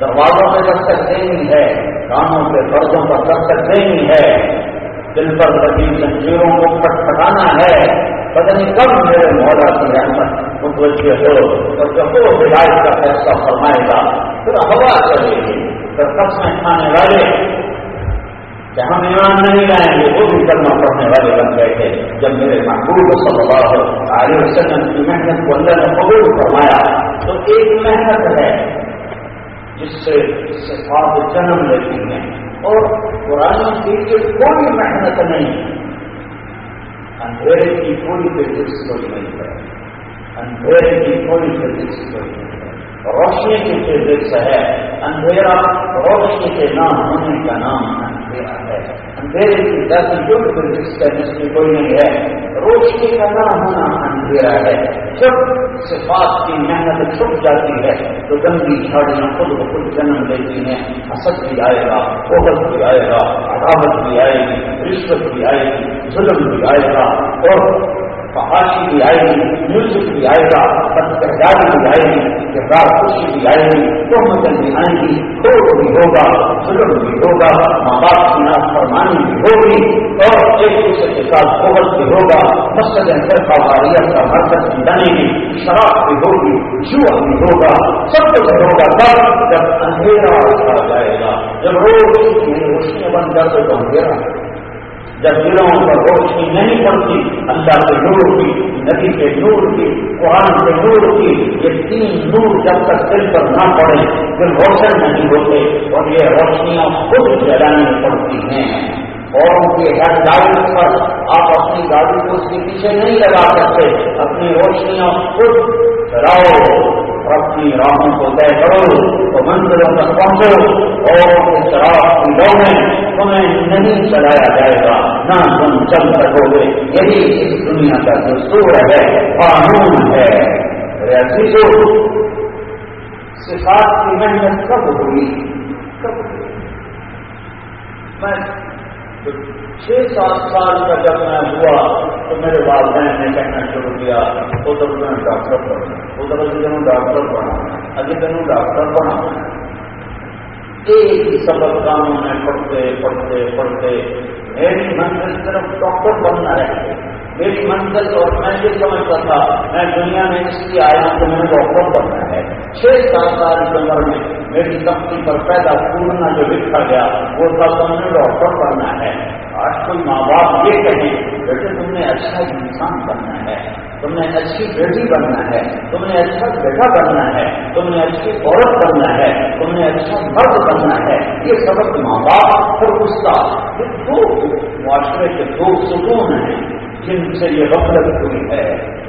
دروازوں پہ دستک دینی ہے کاموں کے فرضوں پر دستک دینی ہے۔ دل پر لگی زنجیروں کو پٹ پٹانا ہے۔ پتہ نہیں کب میرے مولا کی رحمت متوجہ ہو اور جب وہ ہدایت کا فیصلہ فرمائے گا، پھر ہوا چلے گی۔ پھر قسمیں کھانے والے؟ کہ ہم ایمان نہیں لائیں گے؟ وہ بھی کرنا پڑنے والے بن گئے تھے۔ جب میرے محبوب صلی اللہ علیہ وسلم کی محنت کو اللہ نے قبول فرمایا، تو ایک محنت ہے، جس سے صفات جنم لیتی ہیں۔ اور قرآن کی کوئی محنت نہیں۔ اندھیرے کی کوئی فزکس کوئی نہیں ہے۔ اندھیرے کی کوئی فزکس کوئی نہیں ہے۔ روشنی کی فزکس ہے۔ اندھیرا روشنی کے نام ہونے کا نام اندھیرا ہے۔ اندھیرے کی دس جو فزکس کا جس کی کوئی نہیں ہے۔ روشنی کا نام ہونا اندھیرا ہے، جب صفات کی محنت چھپ جاتی ہے، تو گندی جھاڑیاں خود بخود جنم لیتی ہیں، حسد بھی آئے گا کوبت بھی آئے گا، عداوت بھی آئے گی، رشوت بھی آئے گی، ظلم بھی آئے گا اور فحاشی بھی آئے گی میوزک بھی آئے گا بدکرداری بھی آئے گی کردار خوشی بھی آئے گی تہمتیں بھی آئیں گی کھوٹ بھی ہوگا، ظلم بھی ہوگا، ماں باپ کی ناف فرمانی بھی ہوگی، اور ایک دوسرے کے ساتھ قوت بھی ہوگا، مسجد فرقہ واریت کا مرکز بھی بنے گی، شراب بھی ہوگی جوا بھی ہوگا، سب کچھ ہوگا تب جب اندھیرا آ جائے گا، جب روز روشنی بن جاتے تو اندھیرا جب دلوں پر روشنی نہیں پڑتی، اللہ کے نور کی، نبی کے نور کی، قرآن کے نور کی، یہ تین نور جب تک دل پر نہ پڑے، پھر روشن نہیں ہوتے اور یہ روشنیاں خود جلانی پڑتی ہیں۔ اور ان کے ہر گاڑی پر آپ اپنی گاڑی کو اس کے پیچھے نہیں لگا سکتے، اپنی روشنیاں خود چلاؤ اپنی راہوں کو طے کرو تو منزلوں تک پہنچو اور شراب کی میں تمہیں نہیں چلایا جائے گا، نہ تم چل سکو گے۔ یہی اس دنیا کا دستور ہے، قانون ہے۔ صفات کی محنت کب ہوئی؟ کب میں چھ سات سال کا جب میں ہوا تو میرے والدین نے کہنا شروع کیا ادھر میں ڈاکٹر پڑھنا ادھر دنوں ڈاکٹر پڑھا اگلے دنوں ڈاکٹر پڑھا ایک ہی سبق کاموں میں پڑھتے پڑھتے پڑھتے، میری منزل صرف ڈاکٹر بننا رہتے میری منزل اور میں یہ سمجھتا تھا، میں دنیا میں اس لیے آیا تو میں ڈاکٹر بننا ہے۔ چھ سات سال کی عمر میں میری تختی پر پیدا پورنا جو لکھا گیا، وہ تھا تم نے ڈاکٹر بننا ہے۔ آج کوئی ماں باپ یہ کہیں، بیٹے تم نے اچھا انسان بننا ہے۔ تم نے اچھی بیٹی بننا ہے۔ تم نے اچھا بیٹا بننا ہے۔ تم نے اچھی عورت بننا ہے۔ تم نے اچھا مرد بننا ہے۔ یہ سبق ماں باپ اور غصہ یہ دو معاشرے کے دو ستون ہیں جن سے یہ غفلت ہوئی ہے۔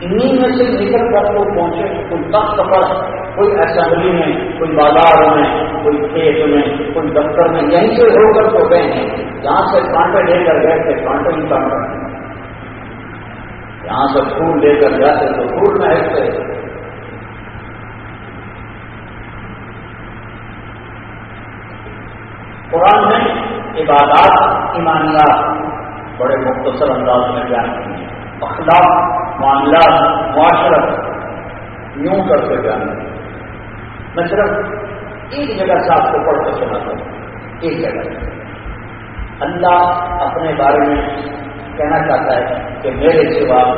انہیں میں سے نکل کر وہ پہنچے کوئی تخت پر کوئی اسمبلی میں کوئی بازار میں، کوئی کھیت میں، کوئی دفتر میں، یہیں سے ہو کر تو گئے ہیں۔ جہاں سے کانٹے لے کر گئے تھے، کانٹے ہی کانٹا یہاں سے پھول لے کر جاتے تو پھول میں ہٹتے قرآن میں عبادات، ایمانیات بڑے مختصر انداز میں بیان کی اخلاق، معاملات، معاشرت یوں کر کے بیان کی میں صرف ایک جگہ سے آپ کو پڑھ کر سناتا ہوں۔ ایک جگہ۔ اللہ اپنے بارے میں کہنا چاہتا ہے کہ میرے سوا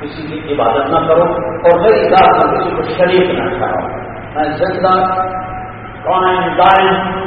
کسی کی عبادت نہ کرو اور میری ذات میں کسی کو شریک نہ ٹھہراؤ۔ میں زندہ، قائم، دائم،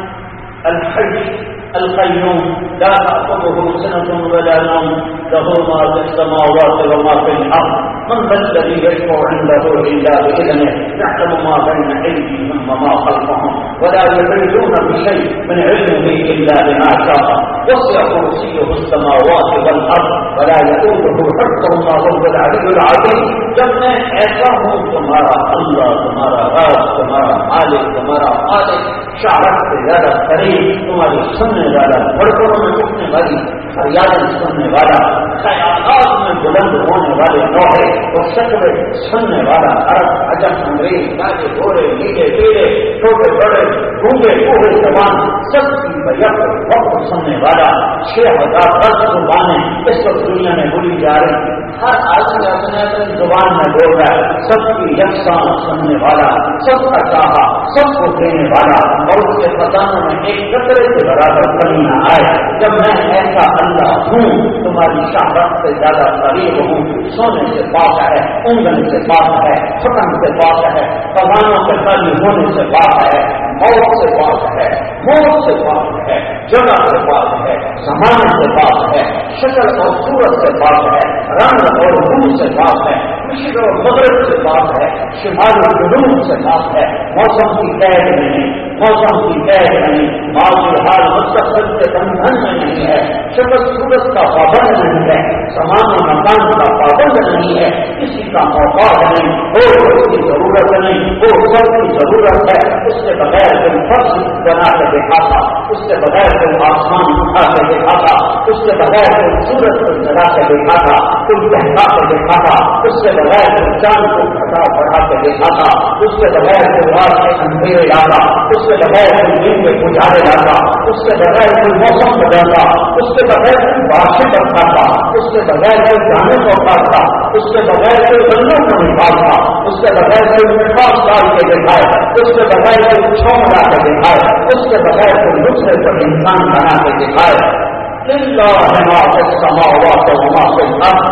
الحج القيوم. لا تأخذه سنة ولا نوم. له ما في السماوات وما في الأرض. من ذا الذي يشفع عنده إلا بإذنه؟ يعلم ما بين أيديهم وما خلفهم. ولا يحيطون بشيء من علمه إلا بما شاء. وسع كرسيه السماوات والأرض. ولا يؤوده حفظهما وهو العلي العظيم. جب میں ایسا ہوں تمہارا اللہ تمہارا راز تمہارا مالک تمہارا مالک شاہد سے زیادہ قریب تمہاری سننے والا، بڑکوں میں اٹھنے والی، فریادیں سننے والا، خیالات میں بلند ہونے والے نوہے اور شکل سننے والا عرب عجب انگریز تاکہ گورے، نیلے پیڑے چھوٹے، بڑے، گونگے بوڑھے زبان سب کی بیک وقت سننے والا چھ ہزار دس زبانیں اس وقت دنیا میں بولی جا رہی ہر آدمی اپنے اپنی زبان میں بول رہا ہے۔ سب کی یکساں سننے والا، سب کا چاہا، سب کو دینے والا۔ اور اس کے خزانوں میں ایک قطرے سے برابر کمی نہ آئے۔ جب میں ایسا اللہ ہوں، تمہاری شہرت سے زیادہ قریب ہوں۔ سونے سے پاک ہے انگن سے پاک ہے ختم سے پاک ہے، خزانوں کے قریب ہونے سے پاک ہے۔ موت سے پاک ہے، موت سے پاک ہے، جگہ سے پاک ہے زمانے سے پاک ہے، شکل اور صورت سے پاک ہے، رنگ اور روح سے پاک ہے۔ مشرق اور مغرب سے پاک ہے شمال اور جنوب سے پاک ہے، موسم کی قید نہیں، موسم کی قید نہیں معاشی حال مستقبل کے بندھن میں نہیں ہے شکل سورج کا پابند نہیں ہے، سامان و مکان کا پابند نہیں ہے، کسی کا موقع نہیں، وہ اس کی ضرورت نہیں، وہ سب کی ضرورت ہے، اس کے بغیر کوئی فرض بنا کے دیکھا تھا اس کے بغیر کوئی آسمان اٹھا کے دیکھا تھا اس کے بغیر کوئی سورج کو جلا کے دیکھا تھا کوئی بہتا کے دیکھا تھا اس سے بغیر چاند کو گھٹا بڑھا کے دیکھا تھا اس کے بغیر کوئی رات کے اندھیرے لاتا، اس کے بغیر کوئی دن کے گزارے لاتا، اس کے بغیر کوئی موسم بدلتا، اس کے بغیر کوئی بارشیں برتا تھا اس کے بغیر کوئی جانے کو کاٹتا اس کے بغیر کوئی بندوں کو نکالتا اس کے بغیر کوئی مٹھاس ڈال کے دکھائے، اس کے بغیر کوئی چھو لا کے دکھائے، اس کے بغیر کوئی دوسرے کو انسان بنا کے دکھائے۔ لله ما في السماوات وما في الارض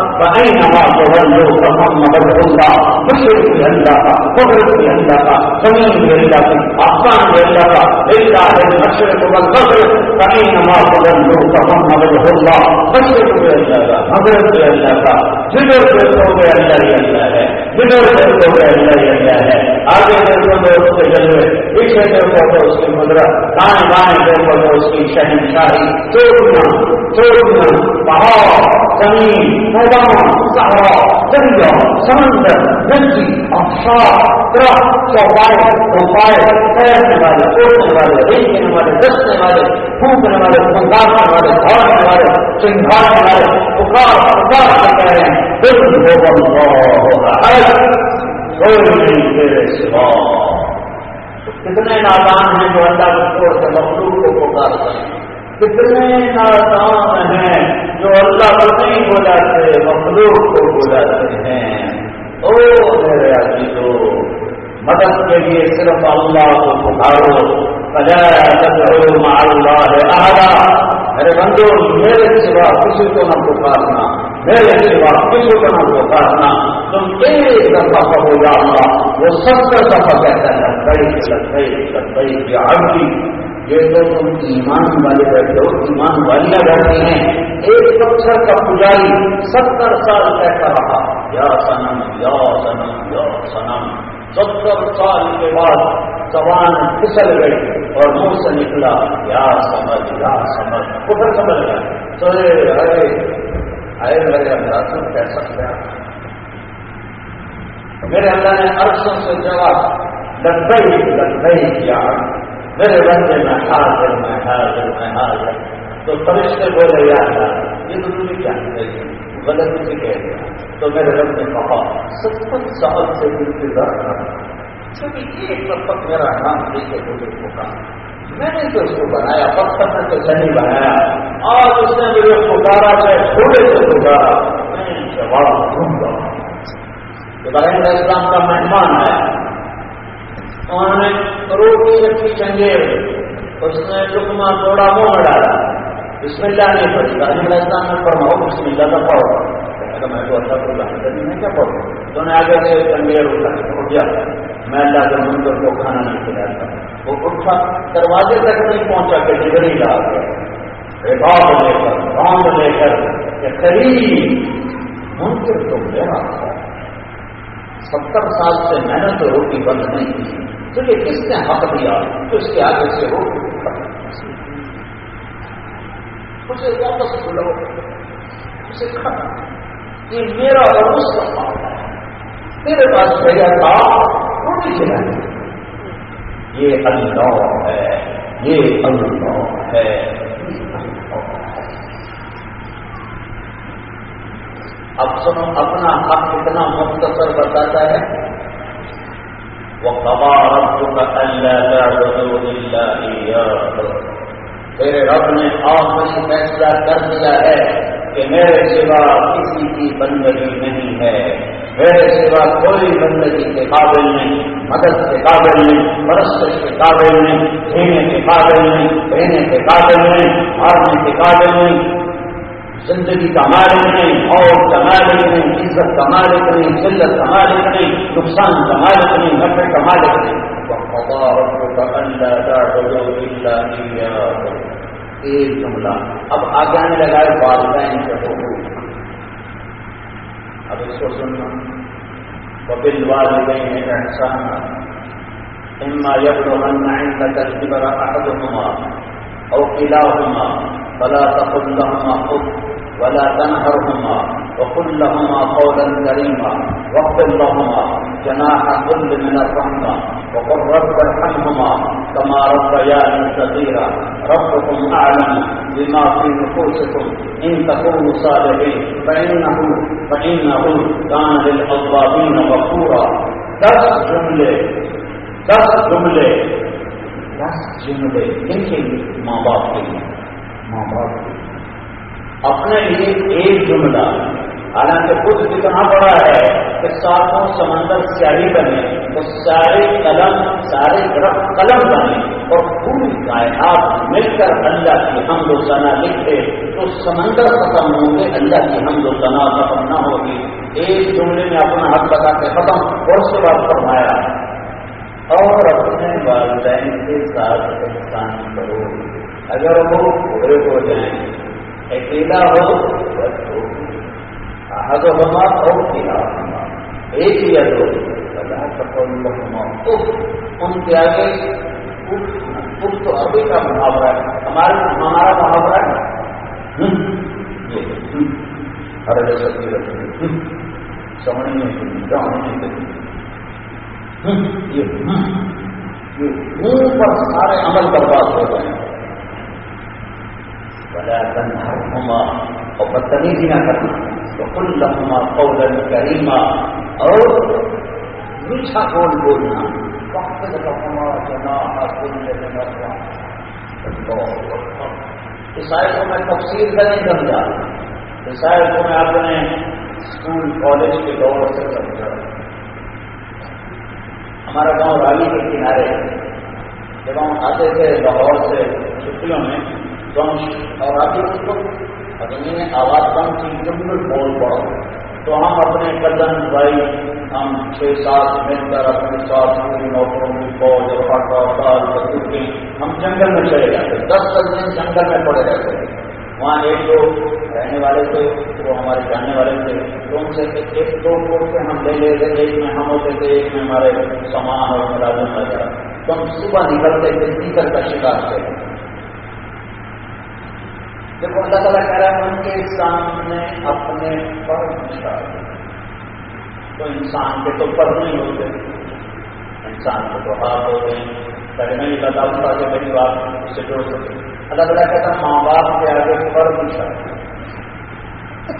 مشرق مغرب جدر دیکھو گے اللہ ہی اللہ ہے جدھر دیکھو گے اللہ ہی اللہ ہے آگے دیکھو گے اس کے جلوے پیچھے دیکھو گے اس کی قدرت دائیں بائیں دیکھو گے اس کی شہنشاہی چوکنا پہاڑ زمین میدان سہارا دریا سمندر ندی افسار درخت چوپائے چوپائے تیرنے والے اڑنے والے دیکھنے والے دسنے والے پھونکنے والے پھنکارنے والے دوڑنے والے چنگھاڑنے والے پکار پکار کر کہہ رہے ہیں بالکل کوئی نہیں تیرے سوا کتنے نادان ہیں جو اللہ کو چھوڑ کے مخلوق کو پکارتے ہیں؟ کتنے نادان ہیں جو اللہ کو نہیں بلاتے مخلوق کو بلاتے ہیں او میرے عزیزو مدد کے لیے صرف اللہ کو پکارو اللہ میرے بندو میرے سوا کسی کو نہ پکارنا میرے سوا کسی کو نہ پکارنا تم ایک دفعہ کہو یا اللہ وہ ستر دفعہ کہتا ہے لبئی لبئی لبئی یا عربی یہ تو تم ایمان والے بیٹھے ہو، ایمان والیاں بیٹھے ہیں۔ ایک پتھر کا پجاری ستر سال کہتا رہا۔ یا سنم یا سنم یا سنم۔ ستر سال کے بعد زبان پھسل گئی اور منہ سے نکلا۔ یا سمجھ یا سمجھ وہ سمجھ گیا سرے ارے آئے میرے اللہ تم کہہ سکتے ہیں میرے اللہ نے عرصوں سے جواب لبئی لبئی کیا میرے بندے میں حاضر میں حاضر میں حاضر۔ تو فرشتے بولے یاد یہ تو تمہیں کیا غلط سے کہہ دیا تو میرے رب نے کہا ستر سال سے انتظار کر کرنا چونکہ ایک وقت میرا نام لے کے مجھے پکا میں نے تو اس کو بنایا، پتھر سے تو نہیں بنایا۔ اور اس نے مجھے پکارا چاہے تھوڑے سے پکارا۔ میں جواب دوں گا۔ ابراہیم علیہ السلام کا مہمان ہے۔ انہوں نے روٹی رکھی چنگے اس نے لکما توڑا منہ میں ڈالا۔ بسم اللہ نہیں پڑی ابراہیم علیہ السلام نے فرماؤ بسم اللہ کا پڑھو۔ اگر میں تو اچھا کو جانتا نہیں میں کیا پڑھوں تو نے آگے سے چنگے اٹھ گیا میں اللہ کے منظر کو کھانا نہیں کھلاتا۔ وہ اٹھا، دروازے تک نہیں پہنچا کہ ڈگری لا گیا باب لے کر بانگ لے کر کہ قریب، منظر تو میرا ستر سال سے میں نے تو روٹی بند نہیں کی تجھے کس نے حق دیا؟ تو اس کے آگے سے روٹی اسے واپس بلو اسے کھانا یہ میرا اور اس کا ہے۔ میرے پاس بھیا تھا روٹی کھلانے یہ اللہ ہے۔ یہ اللہ ہے۔ اب سنو، اپنا حق کتنا مختصر بتاتا ہے۔ وہ رب کا تیرے رب نے آخری فیصلہ کر دیا ہے کہ میرے سوا کسی کی بندگی نہیں ہے۔ میرے سوا کوئی بندگی کے قابل نہیں، مدد کے قابل نہیں، پرستش کے قابل نہیں دینے کے قابل نہیں، رہنے کے قابل نہیں، مارنے کے قابل نہیں۔ زندگی کا مالک نہیں اور کا مالک نہیں عزت کا مالک نہیں ذلت کا مالک نہیں نقصان کا مالک نہیں نفے کا مالک نہیں۔ ایک جملہ۔ اب آگے آنے لگا ہے والدین کے حقوق۔ اب اس کو سننا۔ وبل والدین احسان۔ اما يبلغن عندك الكبر احدهما او كلاهما فلا تقل لهما اف ولا تنهرهما وقل لهما قولا كريما واغفر لهما جناح كل من الرحمة وقل رب ارحمهما كما ربياني صغيرا ربكم أعلم بما في نفوسكم إن تكونوا صالحين فإنه فإنه كان للأضرابين غفورا. دس جملے دس جملے دس جملے ان کے ماں باپ کے لیے۔ ماں باپ کے لیے۔ اپنے لیے ایک جملہ حالانکہ خود کتنا بڑا ہے کہ ساتھوں سمندر سیاہی بنے تو سارے قلم، سارے درخت قلم بنے اور پوری کائنات مل کر اللہ کی حمد و ثنا لکھے۔ تو سمندر ختم ہوں گے، اللہ کی حمد و ثنا ختم نہ ہوگی۔ ایک جملے میں اپنا حق بتا کے ختم۔ اور اس کے بعد فرمایا، اور اپنے والدین کے ساتھ احسان کرو۔ اگر وہ پورے ہو جائیں اکیلا ہو حد ہونا اور کیا ایک یا دو؟ ان کے آگے کچھ تو ابھی کا محاورہ ہے۔ ہمارے ہمارا محاورہ ہے۔ ہر جیسا کی رکھے سمجھنے کے لیے، جاننے کے لیے۔ یہ۔ منہ پر سارے عمل برباد ہو گئے۔ ہیں ولا تنهرهما اور بدتمیزی نہ کرنا تو کل لہما قولا کریما اور میٹھا بول بولنا۔ وقت لہما جناح کل عیسائی کو میں تفصیل کا نہیں سمجھا اس عیسائی کو میں اپنے اسکول، کالج کے دور سے سمجھا۔ ہمارا گاؤں رالی کے کنارے جب ہم آتے تھے لاہور سے چھٹیوں میں اور ابھی اس کو میں نے آواز کم کی بالکل بول پڑا تو ہم اپنے کزن بھائی ہم چھ سات مل کر اپنے ساتھ پوری نوکروں کی فوج اور پاٹا سال بندوقیں ہم جنگل میں چلے جاتے دس دس دن جنگل میں پڑے رہتے وہاں ایک دو رہنے والے تھے، وہ ہمارے جاننے والے تھے۔ تو ان سے ایک دو فوٹ سے ہم لے لیتے تھے ایک میں ہم ہوتے تھے، ایک میں ہمارے سامان اور ملازم وغیرہ تو ہم صبح نکلتے تھے تیکر کا شکار تھے۔ دیکھو اللہ تعالیٰ کہہ رہا ہے ان کے سامنے اپنے پر تو انسان کے تو پر نہیں ہوتے۔ انسان کے تو ہاتھ ہوتے۔ ہیں پہلے میں یہ بتا دوں تاکہ میری بات اس سے جوڑ سکے۔ اللہ تعالیٰ کہتا ماں باپ کے آگے پر بچھا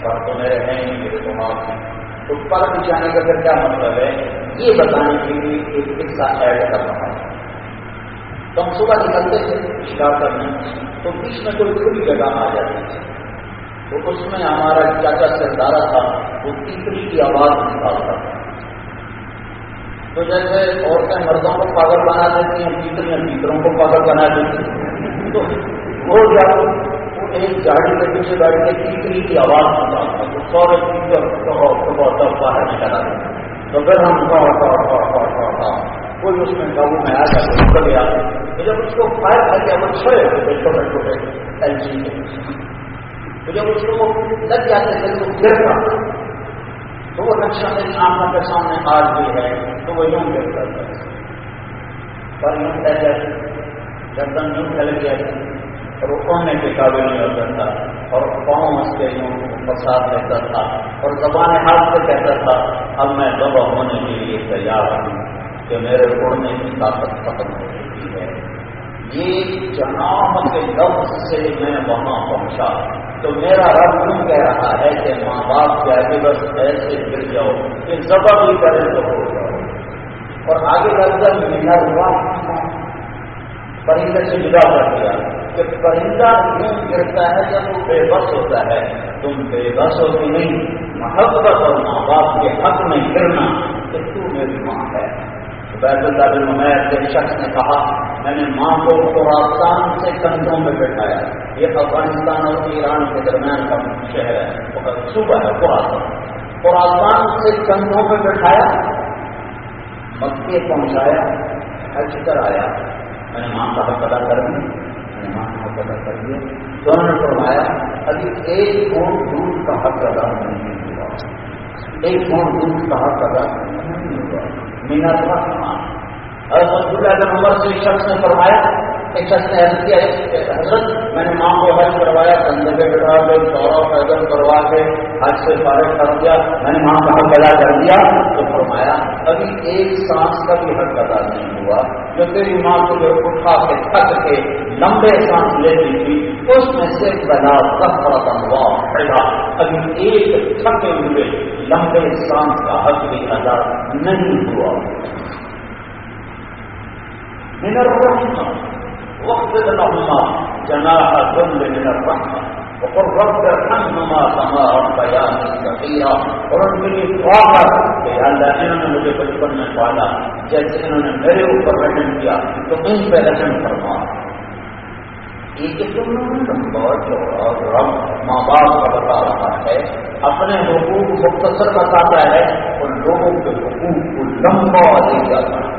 پر تو میرے ہیں نہیں میرے تو ہاتھ ہیں۔ تو پر بچھانے کا پھر کیا مطلب ہے؟ یہ بتانے کے لیے ایک قصہ ایڈ کر رہا تو ہم صبح نکلتے تھے شکار کرنے تو بیچ میں کوئی کھلی جگہ آ جاتی تھی تو اس میں ہمارا چاچا سردارا تھا، وہ تیسری کی آواز نکالتا تھا۔ تو جیسے عورتیں مردوں کو پاگل بنا دیتی ہیں، تیتریاں تیتروں کو پاگل بنا دیتی ہیں۔ تو وہ جب وہ ایک گاڑی کے پیچھے بیٹھ کے تیسری کی آواز نکالتا تو سورے تیتر باہر نکلا تو پھر ہم کوئی اس میں قابو میں آ جاتے نکل گیا۔ تو جب اس کو فائر کر کے وہ چھوڑے چھوٹے چھوٹے ایل جی کے۔ تو جب اس کو لگ جاتے تھے تو گرتا تو وہ نقشہ میری آنکھوں کے سامنے آج بھی ہے، تو وہ یوں گرتا تھا پر یوں پہلے گردن یوں پھیل گیا اور وہ کھولنے کے قابل نہیں ہوتا تھا اور پاؤں اس کے یوں برسات لیتا تھا۔ اور زبان ہاتھ سے کہتا تھا، اب میں دبا ہونے کے لیے تیار ہوں۔ کہ میرے اڑنے کی طاقت ختم ہو چکی ہے۔ یہ جناب کے لفظ سے میں وہاں پہنچا۔ تو میرا رب کیوں کہہ رہا ہے کہ ماں باپ کے آگے بس ایسے گر جاؤ کہ زبر بھی کرے تو ہو جاؤ۔ اور آگے لگ کر میرا ہوا پرندے سے جدا کر دیا کہ پرندہ کیوں گرتا ہے جب وہ بے بس ہوتا ہے۔ تم بے بس ہوتی نہیں، محبت اور ماں باپ کے حق میں گرنا کہ تو میری ماں ہے۔ بیت اللہ بن عمیر کے شخص نے کہا، میں نے ماں کو خوراسان سے کندھوں میں بٹھایا۔ یہ افغانستان اور ایران کے درمیان کا شہر ہے۔ صوبہ ہے خوراسان خوراسان سے کندھوں میں بٹھایا۔ مکے پہنچایا۔ حج کر آیا میں نے ماں کا حق ادا کر دیا۔ میں نے ماں کا حق ادا کر دیا۔ دونوں نے فرمایا، ابھی ایک فون دودھ کا حق ادا نہیں ہوا۔ ایک فون دودھ کا حق ادا نہیں ہوا مینا حضرت عمر سے شخص نے فرمایا ایک شخص نے حضرت کیا حضرت میں نے ماں کو حج کروایا کندھے پہ بٹھا کے سورا پیدل کروا کے حج سے فارغ کر دیا۔ میں نے ماں کا حق ادا کر دیا، تو فرمایا، ابھی ایک سانس کا بھی حق ادا نہیں ہوا۔ جو تیری ماں کو جو اٹھا کے، تھک کے لمبے سانس لیتی تھی، اس میں سے بنا سب پڑتا ہوا پڑا ابھی ایک تھکے ہوئے لمبے سانس کا حق بھی ادا نہیں ہوا۔ من الرحمة واخفض لهما جناح الذل من الرحمة وقل رب ارحمهما كما ربياني صغيرا اور ان کے لیے دعا کر کہ اللہ، انہوں نے مجھے بچپن میں پالا، جیسے انہوں نے میرے اوپر رحم کیا، تو ان پہ رحم فرما۔ ایک بہت اور رب ماں باپ کا بتا رہا ہے، اپنے حقوق مختصر بتاتا ہے، اور لوگوں کے حقوق کو لمبا دے جاتا ہے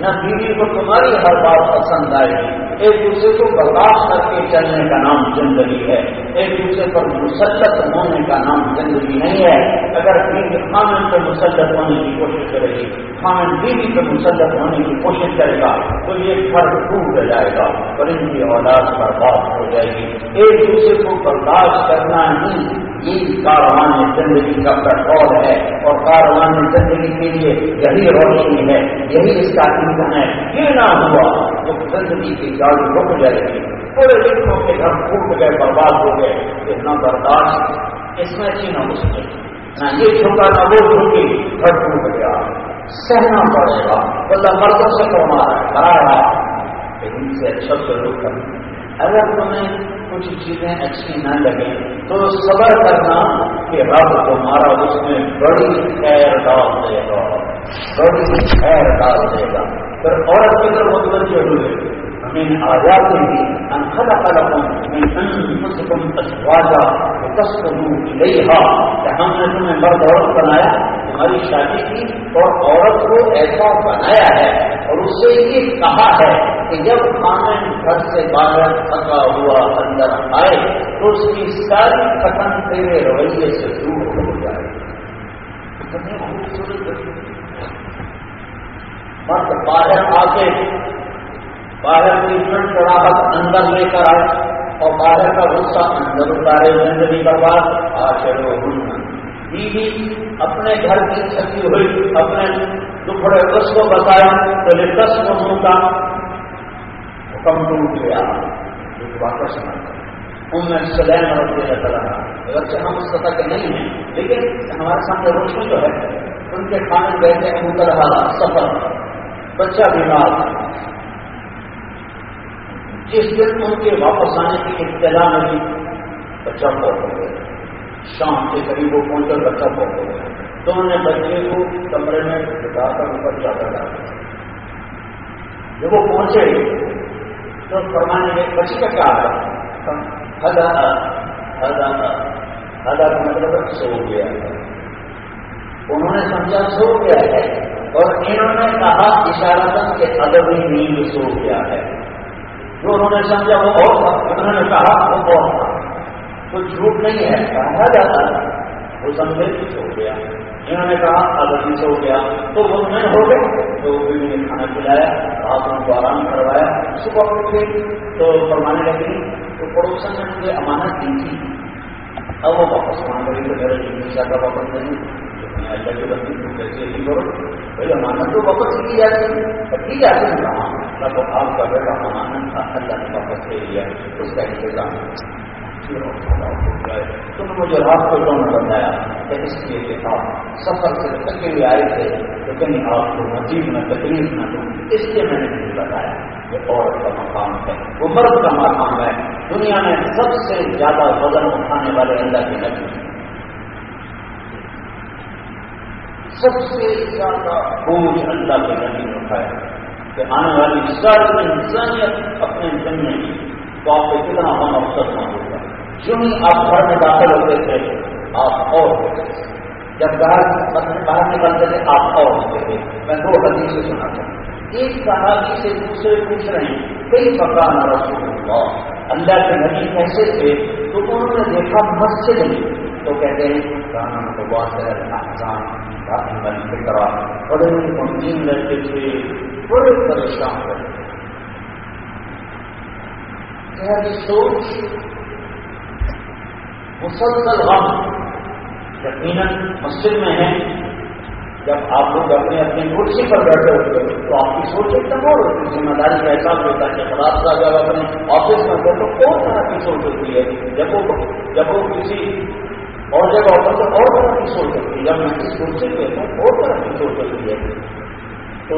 نہ بیوی کو تمہاری ہر بات پسند آئے گی۔ ایک دوسرے کو برداشت کر کے چلنے کا نام زندگی ہے۔ ایک دوسرے پر مسلط ہونے کا نام زندگی نہیں ہے۔ اگر بیوی خامن پہ مسلط ہونے کی کوشش کرے گی خامن بیوی پہ مسلط ہونے کی کوشش کرے گا، تو یہ فرق ٹوٹ جائے گا اور ان کی اولاد برباد ہو جائے گی۔ ایک دوسرے کو برداشت کرنا ہی یہ کاروان زندگی کا پیٹرول ہے۔ اور کاروان زندگی کے لیے یہی روشنی ہے۔ یہی اس کا ایندھن ہے یہ نہ ہوا۔ تو زندگی کی گاڑی رک جائے گی۔ پورے لکھوں کے گھر پھوٹ گئے، برباد ہو گئے۔ اتنا برداشت۔ اس میں اچھی نہ ہو سکے نہ یہ چھوٹا نہ وہ جھوٹی گھر ٹوٹ گیا۔ سہنا پڑے گا۔ بندہ مردوں سے کروا رہا ہے۔ کرا رہا لیکن سے اچھا ضرور کرنا اگر تمہیں کچھ چیزیں اچھی نہ لگیں، تو صبر کرنا کہ رب تمہارا اس میں بڑی خیر ڈال دے گا۔ بڑی خیر ڈال دے گا پھر عورت کی طرف متوجہ ہوئے من آزادی ان خلقلکم من انفسکم ازواجا وتسکنوا الیہا کہ ہم نے تمہیں مرد عورت بنایا تمہاری شادی کی اور عورت کو ایسا بنایا ہے اور اس سے یہ کہا ہے کہ جب خامن گھر سے باہر تھکا ہوا اندر آئے تو اس کی ساری تھکن تیرے رویے سے دور ہو جائے۔ مرد باہر آ کے باہر کی ٹھنڈ چڑھاہٹ اندر لے کر آئے اور باہر کا غصہ اندر اتارے، زندگی برباد آ چلو بیوی اپنے گھر کی چھتی ہوئی، اپنے دکھڑے رس کو بتایا، تو یہ دس منہ کا حکم ٹوٹ گیا۔ واپس نہ ان میں سلیم اور دیا رہا اگرچہ ہم اس سطح کے نہیں ہیں، لیکن ہمارے سامنے روشنی جو ہے، ان کے کھانے بیٹھے ان کا رہا سفر۔ بچہ بیمار جس دن ان کے واپس آنے کی اطلاع ملی بچہ پہنچ ہو گیا۔ شام کے قریب وہ پہنچ کر بچہ پہنچ ہو گیا۔ تو انہوں نے بچے کو کمرے میں بٹا کر اوپر چادر ڈالا جب وہ پہنچے تو فرمانے میں بچی کا کیا آتا ہدا ہدا ہدا کا مطلب سو گیا انہوں نے سمجھا، سو گیا ہے۔ اور انہوں نے کہا اشارہ کے ادبی نیند سو گیا ہے۔ جو انہوں نے سمجھا وہ اور تھا۔ انہوں نے کہا وہ اور تھا۔ کوئی جھوٹ نہیں ہے، کہا جاتا وہ سمجھے کچھ ہو گیا انہوں نے کہا اگر سے ہو گیا تو وہ نہیں ہو گئے۔ تو بیوی نے کھانا کھلایا آپ ان کو آرام کروایا۔ صبح اٹھ گئی تو فرمانے لگی تو پڑوسن نے مجھے امانت دی تھی۔ اب وہ واپس مان کری تو میرے ہمیشہ کا واپس نہیں۔ اللہ کے بندی تم کیسے نہیں کرو بھائی امانت تو واپس کی جاتی ہے کی جاتی ہے کہاں تب آپ کا بیٹا امانت تھا اللہ نے واپس لے لیا اس کا انتظام تم مجھے رات کو کیوں بتایا کہ اس لیے کہ آپ سفر سے تھکے ہوئے آئے تھے تو کہیں آپ کو مزید میں تکلیف نہ دوں اس لیے میں نے نہیں بتایا کہ عورت کا مقام ہے وہ مرد کا مقام ہے دنیا میں سب سے زیادہ وزن اٹھانے والے اللہ کے نبی سب سے زیادہ بوجھ اللہ کے نبی نے اٹھایا کہ آنے والی ساری انسانیت اپنے جننے کی تو آپ کو کتنا ہم افسر نہ ہوگا۔ جو ہی آپ گھر میں داخل ہوتے تھے، آپ اور ہوتے تھے۔ جب باہر باہر نکلتے تھے، آپ اور ہوتے تھے۔ میں دو حدیث سے سنا تھا ایک صحابی سے دوسرے پوچھ رہے ہیں، کئی پکان رسول اللہ اللہ کے نبی کیسے تھے؟ تو انہوں نے دیکھا مسجد میں۔ تو کہتے ہیں کہاں تو بہت احسان کافی من فکرا بڑے تین لڑکے تھے بڑے پریشان رہے سوچ مسلسل غم یقیناً مسجد میں ہے جب آپ لوگ اپنے اپنی کرسی پر بیٹھے ہوتے ہیں تو آپ کی سوچ ایک دم اور ہوتی ذمہ داری کا احساس ہوتا ہے کہ خراب کا جب اپنے آفس میں ہو تو اور طرح کی سوچ ہوتی ہے۔ جب وہ جب وہ کسی اور جگہ ہوتا تو اور طرح کی سوچ ہوتی ہے جب میں اس کرسی پہ ہوں، اور طرح کی سوچ ہوتی ہے۔ تو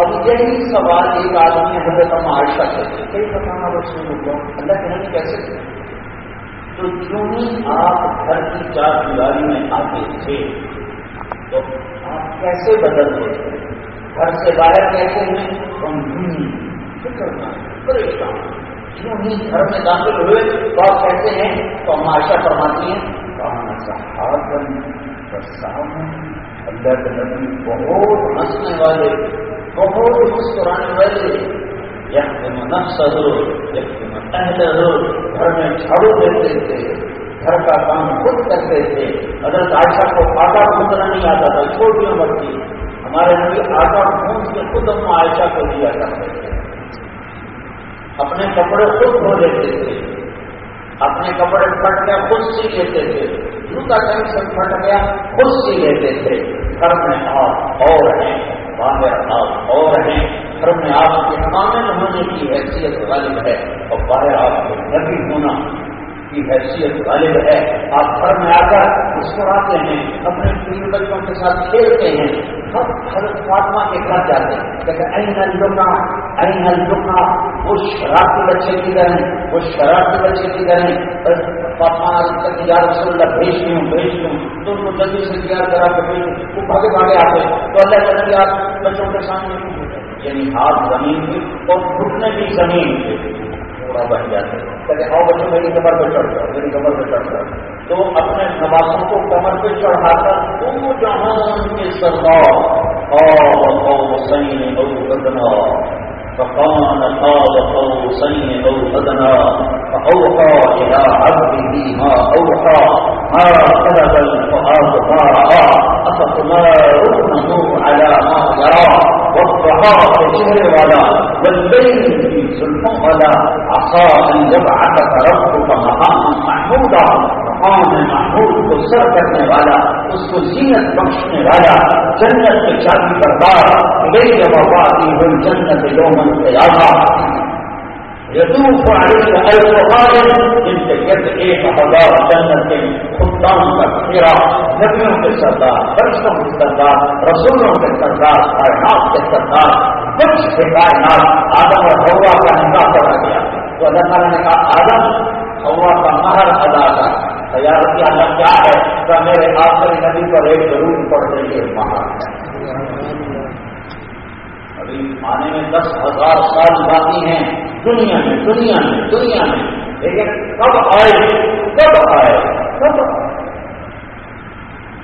اب یہی سوال ایک آدمی حضرت عائشہ سے کئی بتانا رسول اللہ اللہ کے نبی کیسے تھے؟ تو کیوں ہی آپ گھر کی چار دیواری میں آتے تھے؟ تو آپ کیسے بدلتے تھے گھر سے باہر کیسے ہیں ہم فکر پریشان۔ کیوں ہی گھر میں داخل ہوئے تو آپ کیسے ہیں؟ تو ہم فرماتی ہیں کہاں صاحب اللہ کے نبی بہت ہنسنے والے، بہت مسکرانے والے۔ یا نفس ہو یا ہو گھر میں جھاڑو دیتے تھے، گھر کا کام خود کرتے تھے۔ اگر عائشہ کو آٹا گھومنا نہیں آتا تھا، چھوٹی عمر کی ہمارے نبی آٹا گھوم کے خود ہم عائشہ کو دیا کرتے تھے۔ اپنے کپڑے خود دھو لیتے تھے۔ اپنے کپڑے پھٹ گیا خود سی لیتے تھے۔ جوتا کہیں سے پھٹ گیا خود سی لیتے تھے۔ گھر میں آپ اور ہیں باہر آپ اور ہیں۔ گھر میں آپ کے کامل ہونے کی حیثیت غالب ہے اور باہر آپ کے نبی ہونا کی حیثیت غالب ہے۔ آپ گھر میں آ کر مسکراتے ہیں، اپنے تین بچوں کے ساتھ کھیلتے ہیں۔ سب حضرت فاطمہ کے گھر جاتے ہیں۔ کہتے این الجنا این الجنا وہ شراب کے بچے کی طرح وہ شراب کے بچے کی طرح فاطمہ تک یا رسول اللہ، بھیج ہوں بھیج ہوں تو ان کو جلدی سے تیار کرا کے بھیج وہ بھاگے بھاگے آتے تو اللہ تعالیٰ آپ بچوں کے سامنے یعنی ہاتھ زمین کی اور گھٹنے بھی زمین کی تھوڑا بن جاتے کہتے آؤ ہاں بچوں، میری کمر پہ چڑھ جاؤ، میری کمر پہ چڑھ جاؤ۔ تو اپنے نوازوں کو کمر پہ چڑھا کر تو جہاں کے سردار۔ اور سین اور بدنا فقان قال قوسين او ادنى فاوحى الى عبده ما ما الفؤاد ما على ما يرى والضحى كشهر والا والليل في سلم والا عصا ان يبعثك ربك مقاما محمودا مقام محمود کو سر کرنے والا اس کو زینت بخشنے والا جنت کے شادی کردار لے میری وفاتی ہوئی جنت یومن سے آگا علیہ الفقار جن کے گرد ایک ہزار جنت کے خدام کا پھیرا نبیوں کے سردار فرشتوں کے سردار رسولوں کے سردار کائنات کے سردار کچھ کے کائنات آدم اور ہوا کا نکاح کرا گیا تو اللہ تعالیٰ نے کہا آدم ہوا کا مہر ادا کر تیار کیا کیا ہے؟ کہ میرے آخری نبی پر ایک ضرور پڑ رہی ہے مہار آنے میں دس ہزار سال باقی ہیں۔ دنیا میں دنیا میں دنیا میں۔ لیکن کب آئے؟ کب آئے؟ کب آئے؟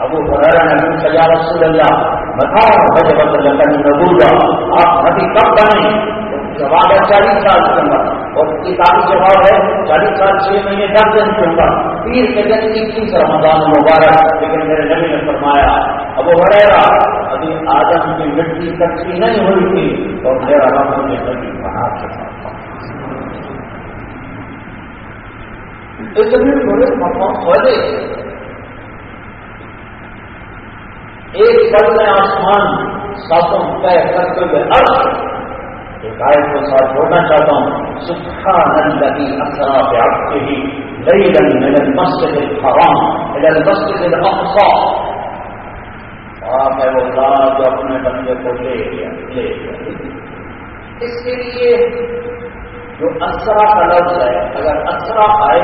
ابو برارا نے پوچھا رسول اللہ بتاؤ بجبت لکن نبولا آپ نبی کب بنے۔ جواب ہے چالیس سال کے اندر۔ اور کتابی جواب ہے، چالیس سال چھ مہینے دس دن کے اوپر پیر کے دن اکیس رمضان مبارک لیکن میرے نبی نے فرمایا، ابو بریرا ابھی آدم کی مٹی کچی نہیں ہوئی تھی۔ اور میرا رب نے کبھی بنا چکا اتنے بڑے مقام والے۔ ایک پل میں آسمان ساتوں طے کرتے ہوئے ارد ایک آئے کو ساتھ جوڑنا چاہتا ہوں۔ سکھا نندی اثرا آپ کے ہی لئی لگی ملن مسجد الحرام ملن مسجد الاقصى آپ ہے وہ ذات جو اپنے بندے کو لے لیا لے لیا اس کے لیے جو اسرا کا لفظ ہے، اگر اسرا آئے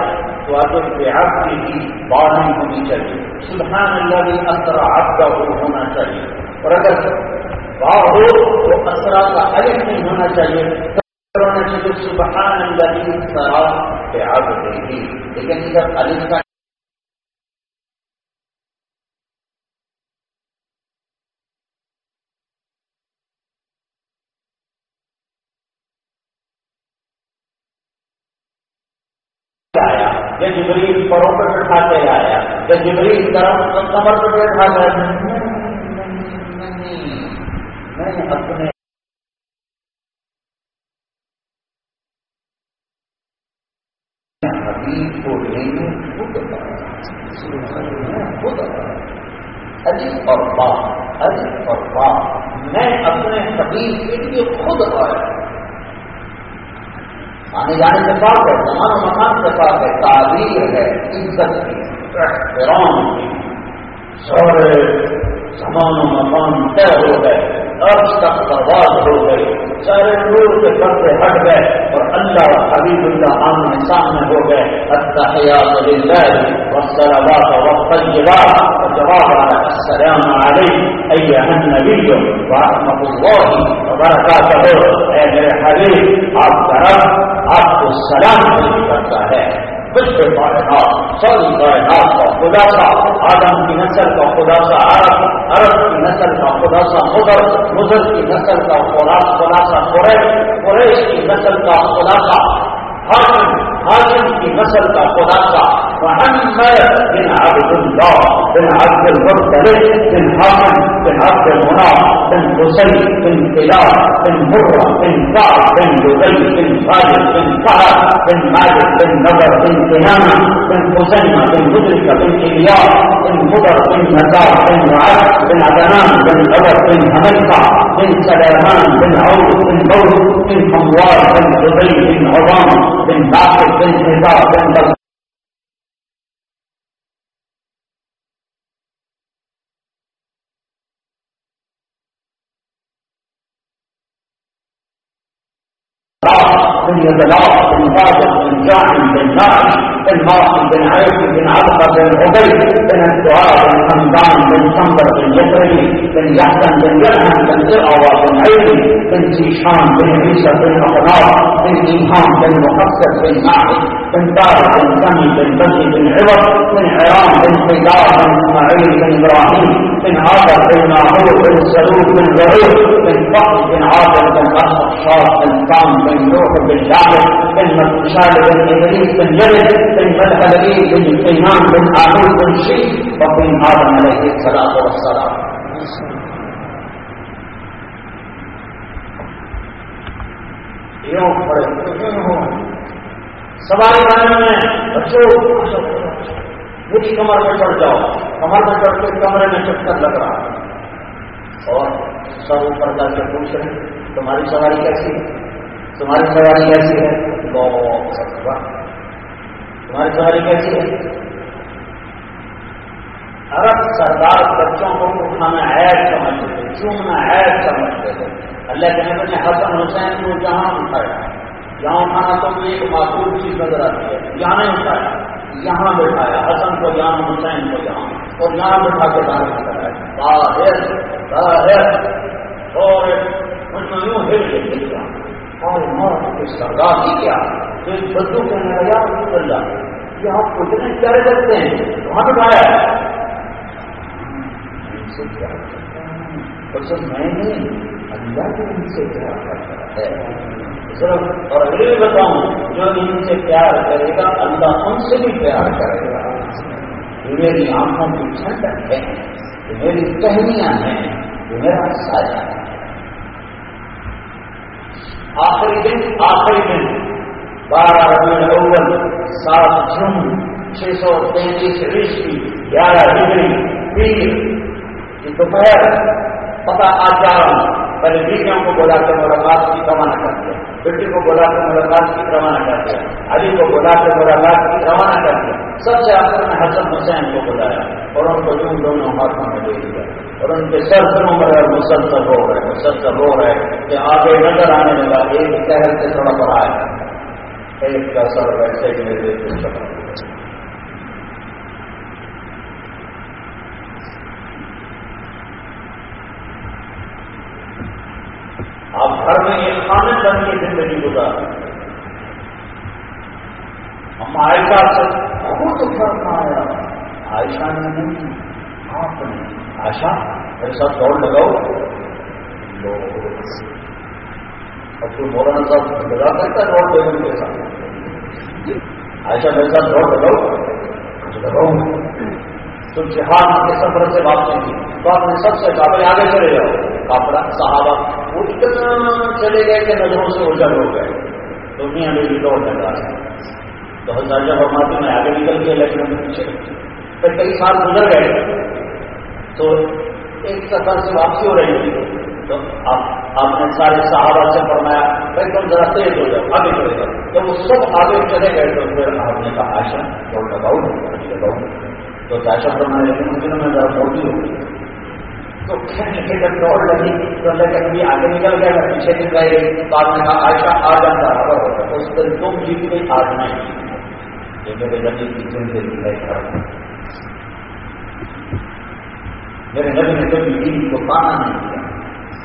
تو آج بیاض کی بھی بارنی نہیں ہونی چاہیے سبحان اللہ بھی اثر آپ کا وہ ہونا چاہیے اور اگر واہ ہو تو اثرا کا الگ نہیں ہونا چاہیے ہونا چاہیے سبحان اللہ بھی اسرا بیاض ہوگی لیکن اگر الگ کا آیا یا جبریل پروں کے آیا یا کمر پر بیٹھا گیا۔ اپنے حبیب کو لینے خود اور بات عجیب اور بات میں اپنے حبیب کے لیے خود آیا آنے جانے سے پاک ہے زمان و مکان سے پاک ہے، تعبیر ہے، عزت کی، احترام کی، سارے زمان و مکان طے ہو گئے۔ عرض تک برباد ہو گئی۔ سارے نور کے پردے ہٹ گئے اور اللہ حبیب اللہ آمنے سامنے ہو گئے۔ التحیات للہ والصلوات والطیبات۔ وجواب السلام علیہ ایہا النبی ورحمۃ اللہ وبرکاتہ۔ اے میرے حبیب، آپ کا رب آپ کو سلام کرتا ہے۔ کچھ کائنات ساری کائنات کا خلاصہ آدم کی نسل کا خلاصہ عرب. عرب کی نسل کا خلاصہ مدر مدر کی نسل کا خلاصہ قریش. قریش کی نسل کا خلاصہ حاکم. حاکم کی نسل کا خلاصہ محمد بن عبد الله بن عبد المطلب بن حاكم بن عبد المناف بن حسين بن كلاب بن مرة بن كعب بن لبي بن خالد بن كعب بن مالك النظر بالتهامة بالمسلمة بالمدركة بالإلياء بالقدر بالمتاع بالمعاد بالعدنان بالغلط بالهملقة بالسلامان بالعود بالبوت بالموال بالجبي بالعظام بالبعث بالحذاء بالبصر من يتلاعب من بعض بن عوف بن بوس بن حموار بن عيسى بن عبد بن عبيد بن الدعاء بن حمدان بن صنبر بن يسري بن يحسن بن يرهم بن إرعوى بن عيسى بن سيشان بن عيسى بن أقناط بن إيهام بن مقصد بن معبد بن دار بن سمي بن بدر بن عوض بن عرام بن حيدار بن إسماعيل بن إبراهيم بن عابر بن ناهور بن سلوك بن زهير بن فقر بن عابر بن أسد شاط بن سام بن نوح بن جابر بن مكشال بن إدريس بن جبل بن مدحلبي بن سيمان بن عامر بن شيخ وبن آدم عليه الصلاة والسلام یوں پڑے سواری بنانے میں بچوں میری کمر میں چڑھ جاؤ، کمر میں چڑھ کے کمرے میں چکر لگ رہا اور سب اوپر جا کے پوچھ رہے تمہاری سواری کیسی ہے؟ تمہاری سواری کیسی ہے؟ تمہاری سواری کیسی ہے؟ عرب سردار بچوں کو اٹھانا عیب سمجھتے تھے چومنا عیب سمجھتے تھے اللہ کے نبی نے حسن حسین کو جہاں اٹھایا جہاں اٹھانا تو ایک معقول چیز نظر آتی ہے۔ یہاں نہیں اٹھایا، یہاں بٹھایا، حسن کو یہاں، حسین کو یہاں۔ اور یہاں بٹھا کے باہر باہر اور ان میں یوں ہل کے اور سردار کی کیا؟ بدو کہنے لگا اللہ یہ آپ اتنے پیارے کرتے ہیں، وہاں بٹھایا سے پیار کرتا سب میں نہیں اللہ بھی ان سے پیار کرتا ہے صرف اور اگلے بھی بتاؤں، جو ان سے پیار کرے گا، اللہ ان سے بھی پیار کرے گا۔ یہ میری آنکھوں کی ٹھنڈک ہے، یہ میری کہنیاں ہیں، یہ میرا سایہ ہے۔ آخری دن آخری دن۔ بارہ ربیع الاول، سات جون، چھ سو تینتیس عیسوی، گیارہ ڈگری پیر دوپہر پتا آ جا رہا ہوں۔ پہلے بیٹیوں کو بولا کے ملاقات کی روانہ کر دیا بیٹی کو بولا کے ملاقات کی روانہ کر دیا علی کو بولا کے ملاقات کی روانہ کر دیا سب سے آخر میں حسن حسین کو بلایا اور ان کو جن دونوں ہاتھوں میں دے دیا اور ان کے سر سروں میں مسلسل ہو رہے مسلسل ہو رہے کہ آگے نظر آنے لگا ایک شہر سے تھوڑا بڑا ہے۔ ایک کا سر ویسے ہی میرے آپ گھر میں ایک خانے بن کی زندگی گزار ہم عائشہ سے بہت فرق آیا۔ عائشہ نے نہیں آپ نے۔ آشا میرے ساتھ دوڑ لگاؤ۔ اب تو مولانا صاحب لگا سکتا ہے دوڑ دینے کے ساتھ۔ عائشہ میرے ساتھ دوڑ لگاؤ لگاؤ تو جہاز کے سفر سے واپسی کی تو آپ نے سب سے کہا آگے چلے جاؤ۔ کپڑا صحابہ، وہ اتنا چلے گئے کہ نظروں سے اجل ہو گئے۔ تو میاں میری دوڑ لگا تو ہزار جب میں آگے نکل گیا لیکن پیچھے پھر کئی سال گزر گئے۔ تو ایک سفر سے واپسی ہو رہی تھی۔ تو آپ آپ نے سارے صحابہ سے فرمایا، بھائی تم ذرا تیز ہو جاؤ، آگے چلے جاؤ. جب وہ سب آگے چلے گئے تو پھر آپ نے کہا آشا دوڑ لگاؤ لگاؤ. تو چاشا فرمانے لگے ممکن میں ذرا موٹی ہو گئی. تو کھیلنے جب دوڑ لگی، تو اللہ کے نبی آگے نکل گیا، میں پیچھے نکل گئی بعد میں کہا، عائشہ آ جاتا خبر اس دن تم جیت گئی آج نہیں یہ میرے نبی کی زندگی ہے میرے نبی نے کبھی دین کو پانا نہیں کیا۔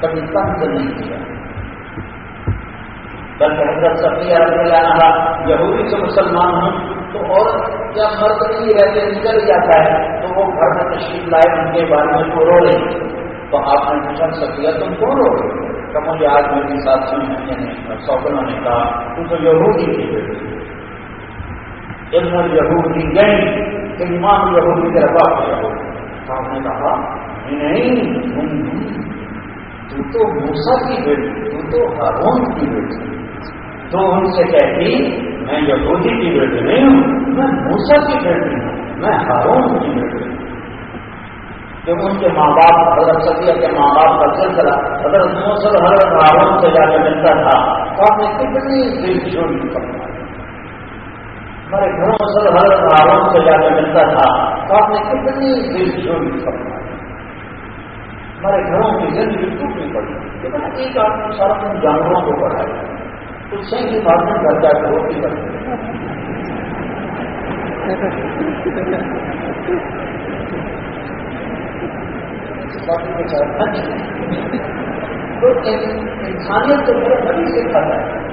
کبھی تنگ نہیں کیا بلکہ حضرت صفیہ رضی اللہ عنہ یہودی سے مسلمان ہوں تو اور جب مرد نہیں رہتے، نکل جاتا ہے، تو وہ گھر میں تشریف لائے، ان کے بارے میں کو رو رہی تو آپ نے پوچھا سکیا تم کون رو رہے تو مجھے آج میری ساتھ یعنی سوکنا نے کہا، تو تو یہودی کی بیٹی ابن یہودی گئی یعنی کہ امام یہودی کے ربا کے یہودی آپ نے کہا نہیں۔ تو موسا کی بیٹی، تو تو ہارون کی بیٹی۔ تو ان سے کہتی، میں یہودی کی بیٹی نہیں ہوں، میں موسا کی بیٹی ہوں، میں ہارون کی بیٹی ہوں۔ کہ ان کے ماں باپ حضرت سکیا کے ماں باپ کا سلسلہ، حضرت موسل حضرت ہارون سے جا کے ملتا تھا، تو آپ نے کتنی دل چھوڑی ہمارے گھروں سے حضرت ہارون سے جا کے ملتا تھا، تو آپ نے کتنی دل چھوڑی ہمارے گھروں کی زندگی ٹوٹنی پڑی۔ لیکن ایک آدمی سارا جانوروں کو پڑھایا۔ اس سے کی بات میں گھر جا وہ روٹی کرتے تو انسانیت تو میرا نبی سے کھاتا ہے۔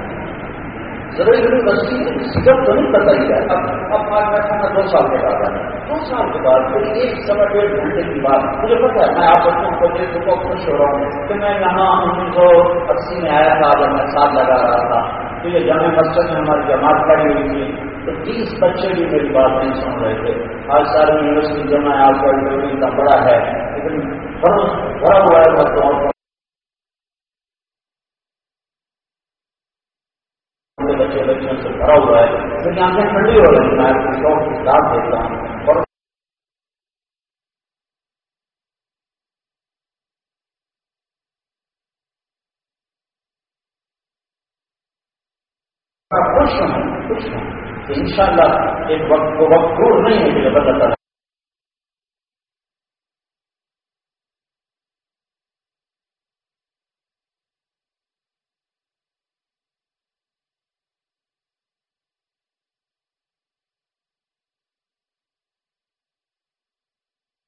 ضروری یونیورسٹی سگم تو نہیں پتہ ہی ہے۔ اب اب آج بیٹھا میں دو سال کے بعد دو سال کے بعد پھر ایک سوا ڈیڑھ گھنٹے کی بات۔ مجھے پتا ہے، میں آپ بچوں کو دیکھ کو خوش ہو رہا ہوں کہ میں یہاں انیس سو اسی میں آیا تھا، جب میں ساتھ لگا رہا تھا۔ تو یہ جامع مسجد میں ہماری جماعت کھڑی ہوئی تھی۔ تو تیس بچے بھی میری بات نہیں سن رہے تھے۔ آج ساری یونیورسٹی جمع آپ کا بڑا ہے۔ لیکن بڑا ہوا ہے بچے بچوں سے بھرا ہوا ہے کیونکہ آنکھیں ٹھنڈی ہو رہی ہیں میں شوق کے ساتھ دیکھتا ہوں۔ اور خوش ہوں خوش ہوں کہ اللہ ایک وقت کو وقت دور نہیں ہے کہ اللہ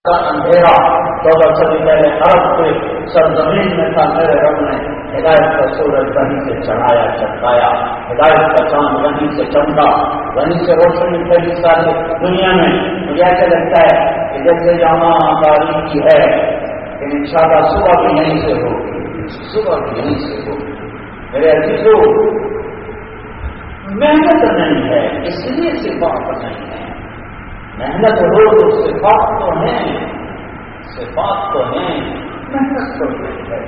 اندھیرا چودہ صدی پہلے عرب کے سرزمین میں تھا میرے رب نے ہدایت کا سورج وہیں سے چڑھایا چمکایا ہدایت کا چاند وہیں سے چمکا، وہیں سے روشنی پہلی ساری دنیا میں۔ مجھے ایسا لگتا ہے کہ جیسے جامع تاریخی ہے کہ ان شاء اللہ صبح بھی یہیں سے ہو صبح بھی یہیں سے ہو میرے عزیزو، محنت نہیں ہے، اس لیے صفات نہیں ہے۔ محنت ہو تو صفات تو ہیں۔ صفات تو ہیں، محنت تو نہیں ہے۔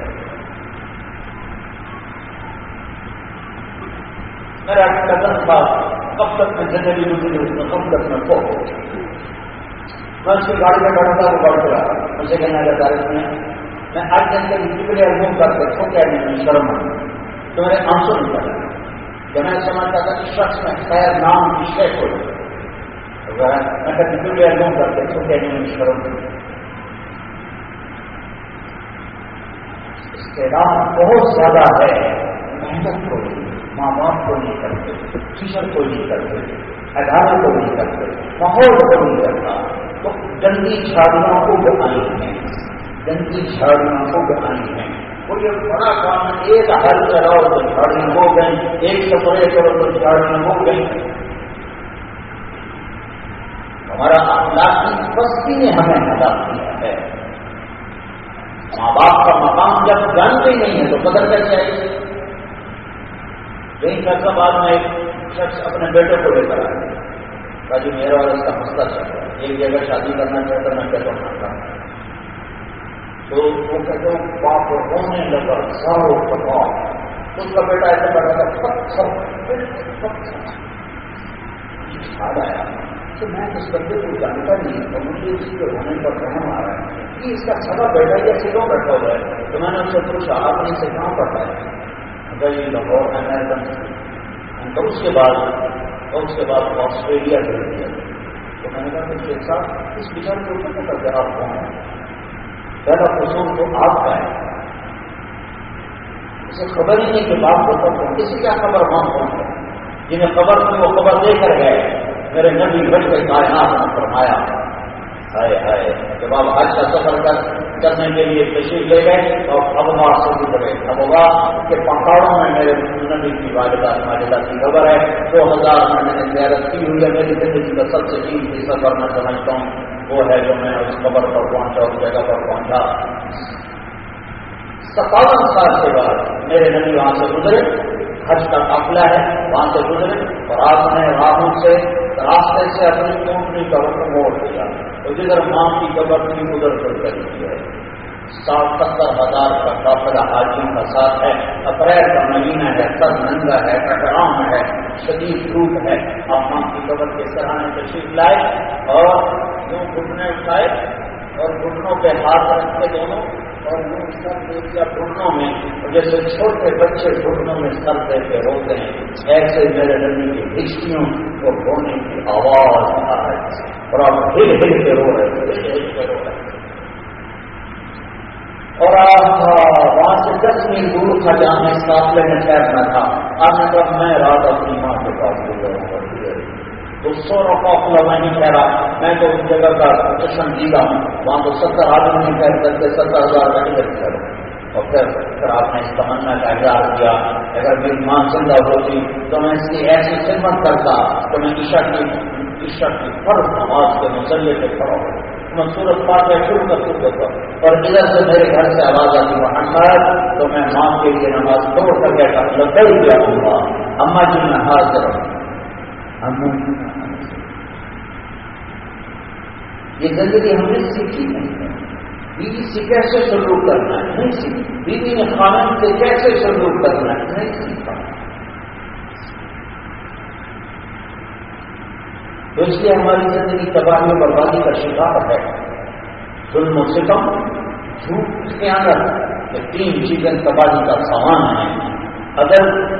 میرا قدم تھا کب تک میں زندگی گزری اس میں کب تک میں کو میں اس کی گاڑی میں بیٹھا تھا، وہ بڑھ گیا۔ مجھے کہنا چاہتا ہے اس میں میں آج دن کے ٹکڑے روم کر کے چھو کیا نہیں شرم تو میرے آنسو نکل جب میں سمجھتا تھا کہ شخص میں خیر نام کی شے کو میں کبھی ایلبم کرتے، تو کہنے میں شرم اس کے نام بہت زیادہ ہے۔ محنت کو نہیں ماں باپ کو نہیں کرتے ٹیچر کو نہیں کرتے اداروں کو نہیں کرتے ماحول کو نہیں کرتا تو گندی جھاڑیاں کو بنائی ہیں۔ گندی جھاڑیاں کو بنائی ہیں۔ وہ یہ بڑا کام ایک حل کراؤ تو جھاڑیاں ہو گئی ایک سپرے کرو تو جھاڑیاں ہو گئی ہمارا اخلاقی بستی نے ہمیں ہلاک کیا ہے۔ ماں باپ کا مقام جب جانتے ہی نہیں ہے تو بدل کر چاہیے کئی فیصلہ بعد میں ایک شخص اپنے بیٹے کو لے کر آئے۔ جی میرا اور اس کا مسئلہ چل رہا ہے۔ ایک جگہ شادی کرنا چاہتا میں بیٹا مانتا ہوں۔ تو وہ کہتے ہیں، باپ رونے لگا سارو پکا اس کا بیٹا ایسا بیٹھا تھا پتھر پتھر آیا کہ میں اس بندے کو جانتا نہیں اور مجھے اس کے ہونے پر رحم آ رہا ہے۔ کہ اس کا سبا بیٹھا یا سیدھوں بیٹھا ہوا ہے؟ تو میں نے اس سے پوچھا، آپ نے اسے کہاں پڑھا ہے یہ لاہور میں امیرکن تو اس کے بعد اور اس کے بعد آسٹریلیا بھیج دیا تو میں نے کہا کہ شیخ صاحب، اس بچار کو کیا پتا کہ آپ کون ہیں؟ پہلا قصور تو آپ کا ہے۔ اسے خبر ہی نہیں کہ بات ہوتا کون کسی کیا خبر مان کون ہے۔ جنہیں خبر تھی وہ خبر دے کر گئے۔ میرے نبی بچ کے کائنات میں فرمایا، ہائے ہائے جب آپ حج کا سفر کر، کرنے کے لیے تشریف لے گئے اور ابوا سے گزرے ابوا کے پہاڑوں میں میرے نبی کی والدہ ماجدہ کی خبر ہے۔ دو ہزار میں نے زیارت کی ہوئی ہے۔ میری زندگی کا سب سے قیمتی سفر میں سمجھتا ہوں، وہ ہے جو میں اس خبر پر پہنچا، اس جگہ پر پہنچا۔ ستاون سال کے بعد میرے نبی وہاں سے گزرے۔ حج کا قافلہ ہے، وہاں سے گزرے اور آپ نے راہوں سے راستے سے اپنی کمپنی کا وقت موڑ دیا۔ تو جدھر ماں کی قبر کی ادھر پر کر دی ہے ستر ہزار کا قافلہ حاجیوں کا ساتھ ہے، اپریل کا مہینہ ہے، سر ننگا ہے کٹرام ہے، شدید دھوپ ہے۔ آپ ماں کی قبر کے سرانے تشریف لائے اور یوں گھٹنے اٹھائے اور گھٹنوں پہ ہاتھ رکھ کے دونوں اور وہ سر دے گھٹنوں میں جیسے چھوٹے بچے گھٹنوں میں سر دے کے روتے ہیں، ایسے میرے نبی کی ہچکیوں کو رونے کی آواز آ رہی ہے۔ اور آپ ہل ہل کے رو رہے تھے ہل کے رو رہے اور آپ وہاں سے دس میل دور تھا جہاں میں قافلے میں ٹھہرنا تھا آپ نے کہا میں رات اپنی ماں کے پاس گزروں گا تو سو قافلہ میں نہیں ٹھہرا میں تو اس جگہ کا پسندیدہ ہوں وہاں تو ستر آدمی نہیں ٹھہر سکتے ستر ہزار کا نہیں ٹھہرا اور پھر پھر آپ نے اس تمنا کا اظہار کیا اگر میری ماں زندہ ہوتی تو میں اس کی ایسی خدمت کرتا تو میں عشا کی عشا کی فرض نماز کے مسئلے پہ کھڑا ہوں میں سورت پاک میں شروع کر چکے تھا اور ادھر سے میرے گھر سے آواز آتی محمد تو میں ماں کے لیے نماز توڑ کر کے لبئی کیا ہوں گا اما جی میں حاضر یہ زندگی ہم نے سیکھی نہیں ہے۔ بیوی سے کیسے سلوک کرنا ہے؟ نہیں سیکھی۔ بیوی نے خانن سے کیسے سلوک کرنا ہے؟ نہیں سیکھا۔ تو اس لیے ہماری زندگی تباہی و بربادی کا شکار ہے۔ ظلم و ستم جھوٹ اس کے اندر یہ تین چیزیں تباہی کا سامان ہے اگر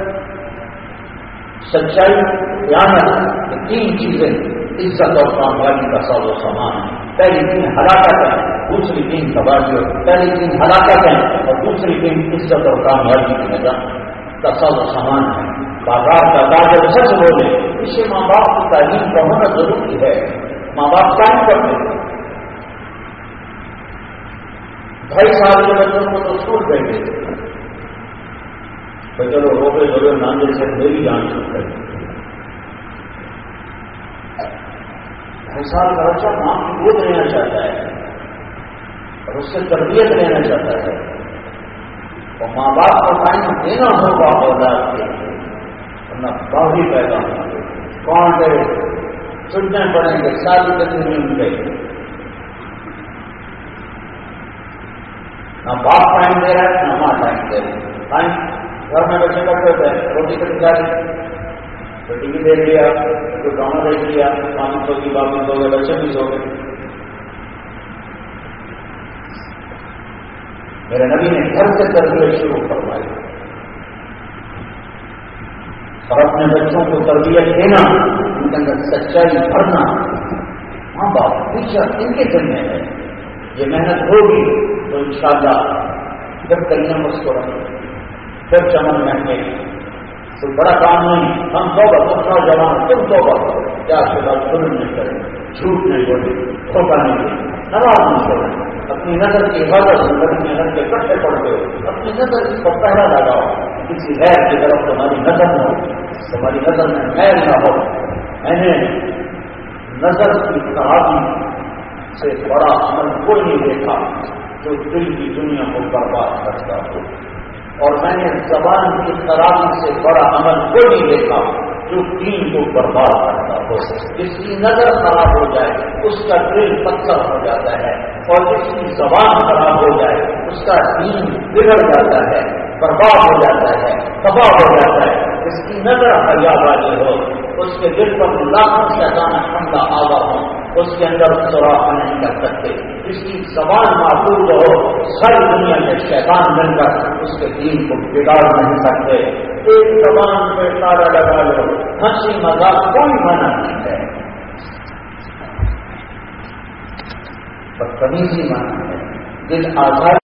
سچائی، قیامت، یہ تین چیزیں عزت اور کامیابی کا سال و سامان ہے پہلی دن ہلاکت ہے دوسری دن تباہی پہلی دن ہلاکت ہے اور دوسری دن عزت اور کامیابی کی نظر کا سال و سامان ہے بازار کا تاجر سچ بولے اسے ماں باپ کی تعلیم کا ہونا ضروری ہے۔ ماں باپ کام کرتے ڈھائی سال کے بچوں کو تو اسکول بیٹھے تو چلو روپے بڑے ناندے سے میری جان چھوٹ گئی سال کا بچہ ماں کی گود لینا چاہتا ہے اور اس سے تربیت لینا چاہتا ہے۔ اور ماں باپ کو ٹائم دینا ہوگا اولاد کے ورنہ باہری پیدا ہوں کون گئے چھٹنے پڑیں گے شادی کرنے گئی نہ باپ ٹائم دے رہا ہے، نہ ماں ٹائم دے رہا ہے۔ ٹائم گھر میں بچے کرتے ہوتے ہیں روٹی کٹی جا تو ٹی وی دیکھ لیا تو ڈرامہ دیکھ لیا، پانی سو کی باپ سو گئے بچے بھی سو گئے۔ میرے نبی نے گھر سے تربیت شروع کروائی اور اپنے بچوں کو تربیت دینا، ان کے اندر سچائی بھرنا۔ ماں باپ، پیچھا ان کے دن میں ہے۔ یہ محنت ہوگی تو ان شاء اللہ جب کہیں مسکرائیں پھر چمن مہنگے کوئی بڑا کام نہیں ہم سو بس نوجوان تم سو بس کیا کے ظلم نہیں کریں؟ جھوٹ نہیں بولے دھوکہ نہیں دیں نواز نہیں کریں اپنی نظر کی حفاظت اپنی نظر کے کٹے پڑتے ہو اپنی نظر کو پہلا لگاؤ۔ کسی غیر کی طرف تمہاری نظر نہ ہو۔ تمہاری نظر میں غیر نہ ہو۔ میں نے نظر کی خرابی سے بڑا عمل کوئی نہیں دیکھا جو دل کی دنیا کو برباد کرتا ہو۔ اور میں نے زبان کی خرابی سے بڑا عمل کو نہیں دیکھا جو دین کو برباد کرتا ہو۔ جس کی نظر خراب ہو جائے، اس کا دل پتھر ہو جاتا ہے اور جس کی زبان خراب ہو جائے، اس کا دین بگڑ جاتا ہے، برباد ہو جاتا ہے، تباہ ہو جاتا ہے۔ جس کی نظر حیا والی ہو، اس کے دل پر لاکھوں شیطان حملہ آوا ہو اس کے اندر سوراخ نہیں کر سکتے۔ اس کی زبان معقول ہو، ساری دنیا میں شیطان بن کر اس کے دین کو بگاڑ نہیں سکتے۔ ایک زبان پہ تارا لگا لو، ہنسی مزاق کوئی منع نہیں ہے۔ بدتمیزی منع ہے۔ دل آزاد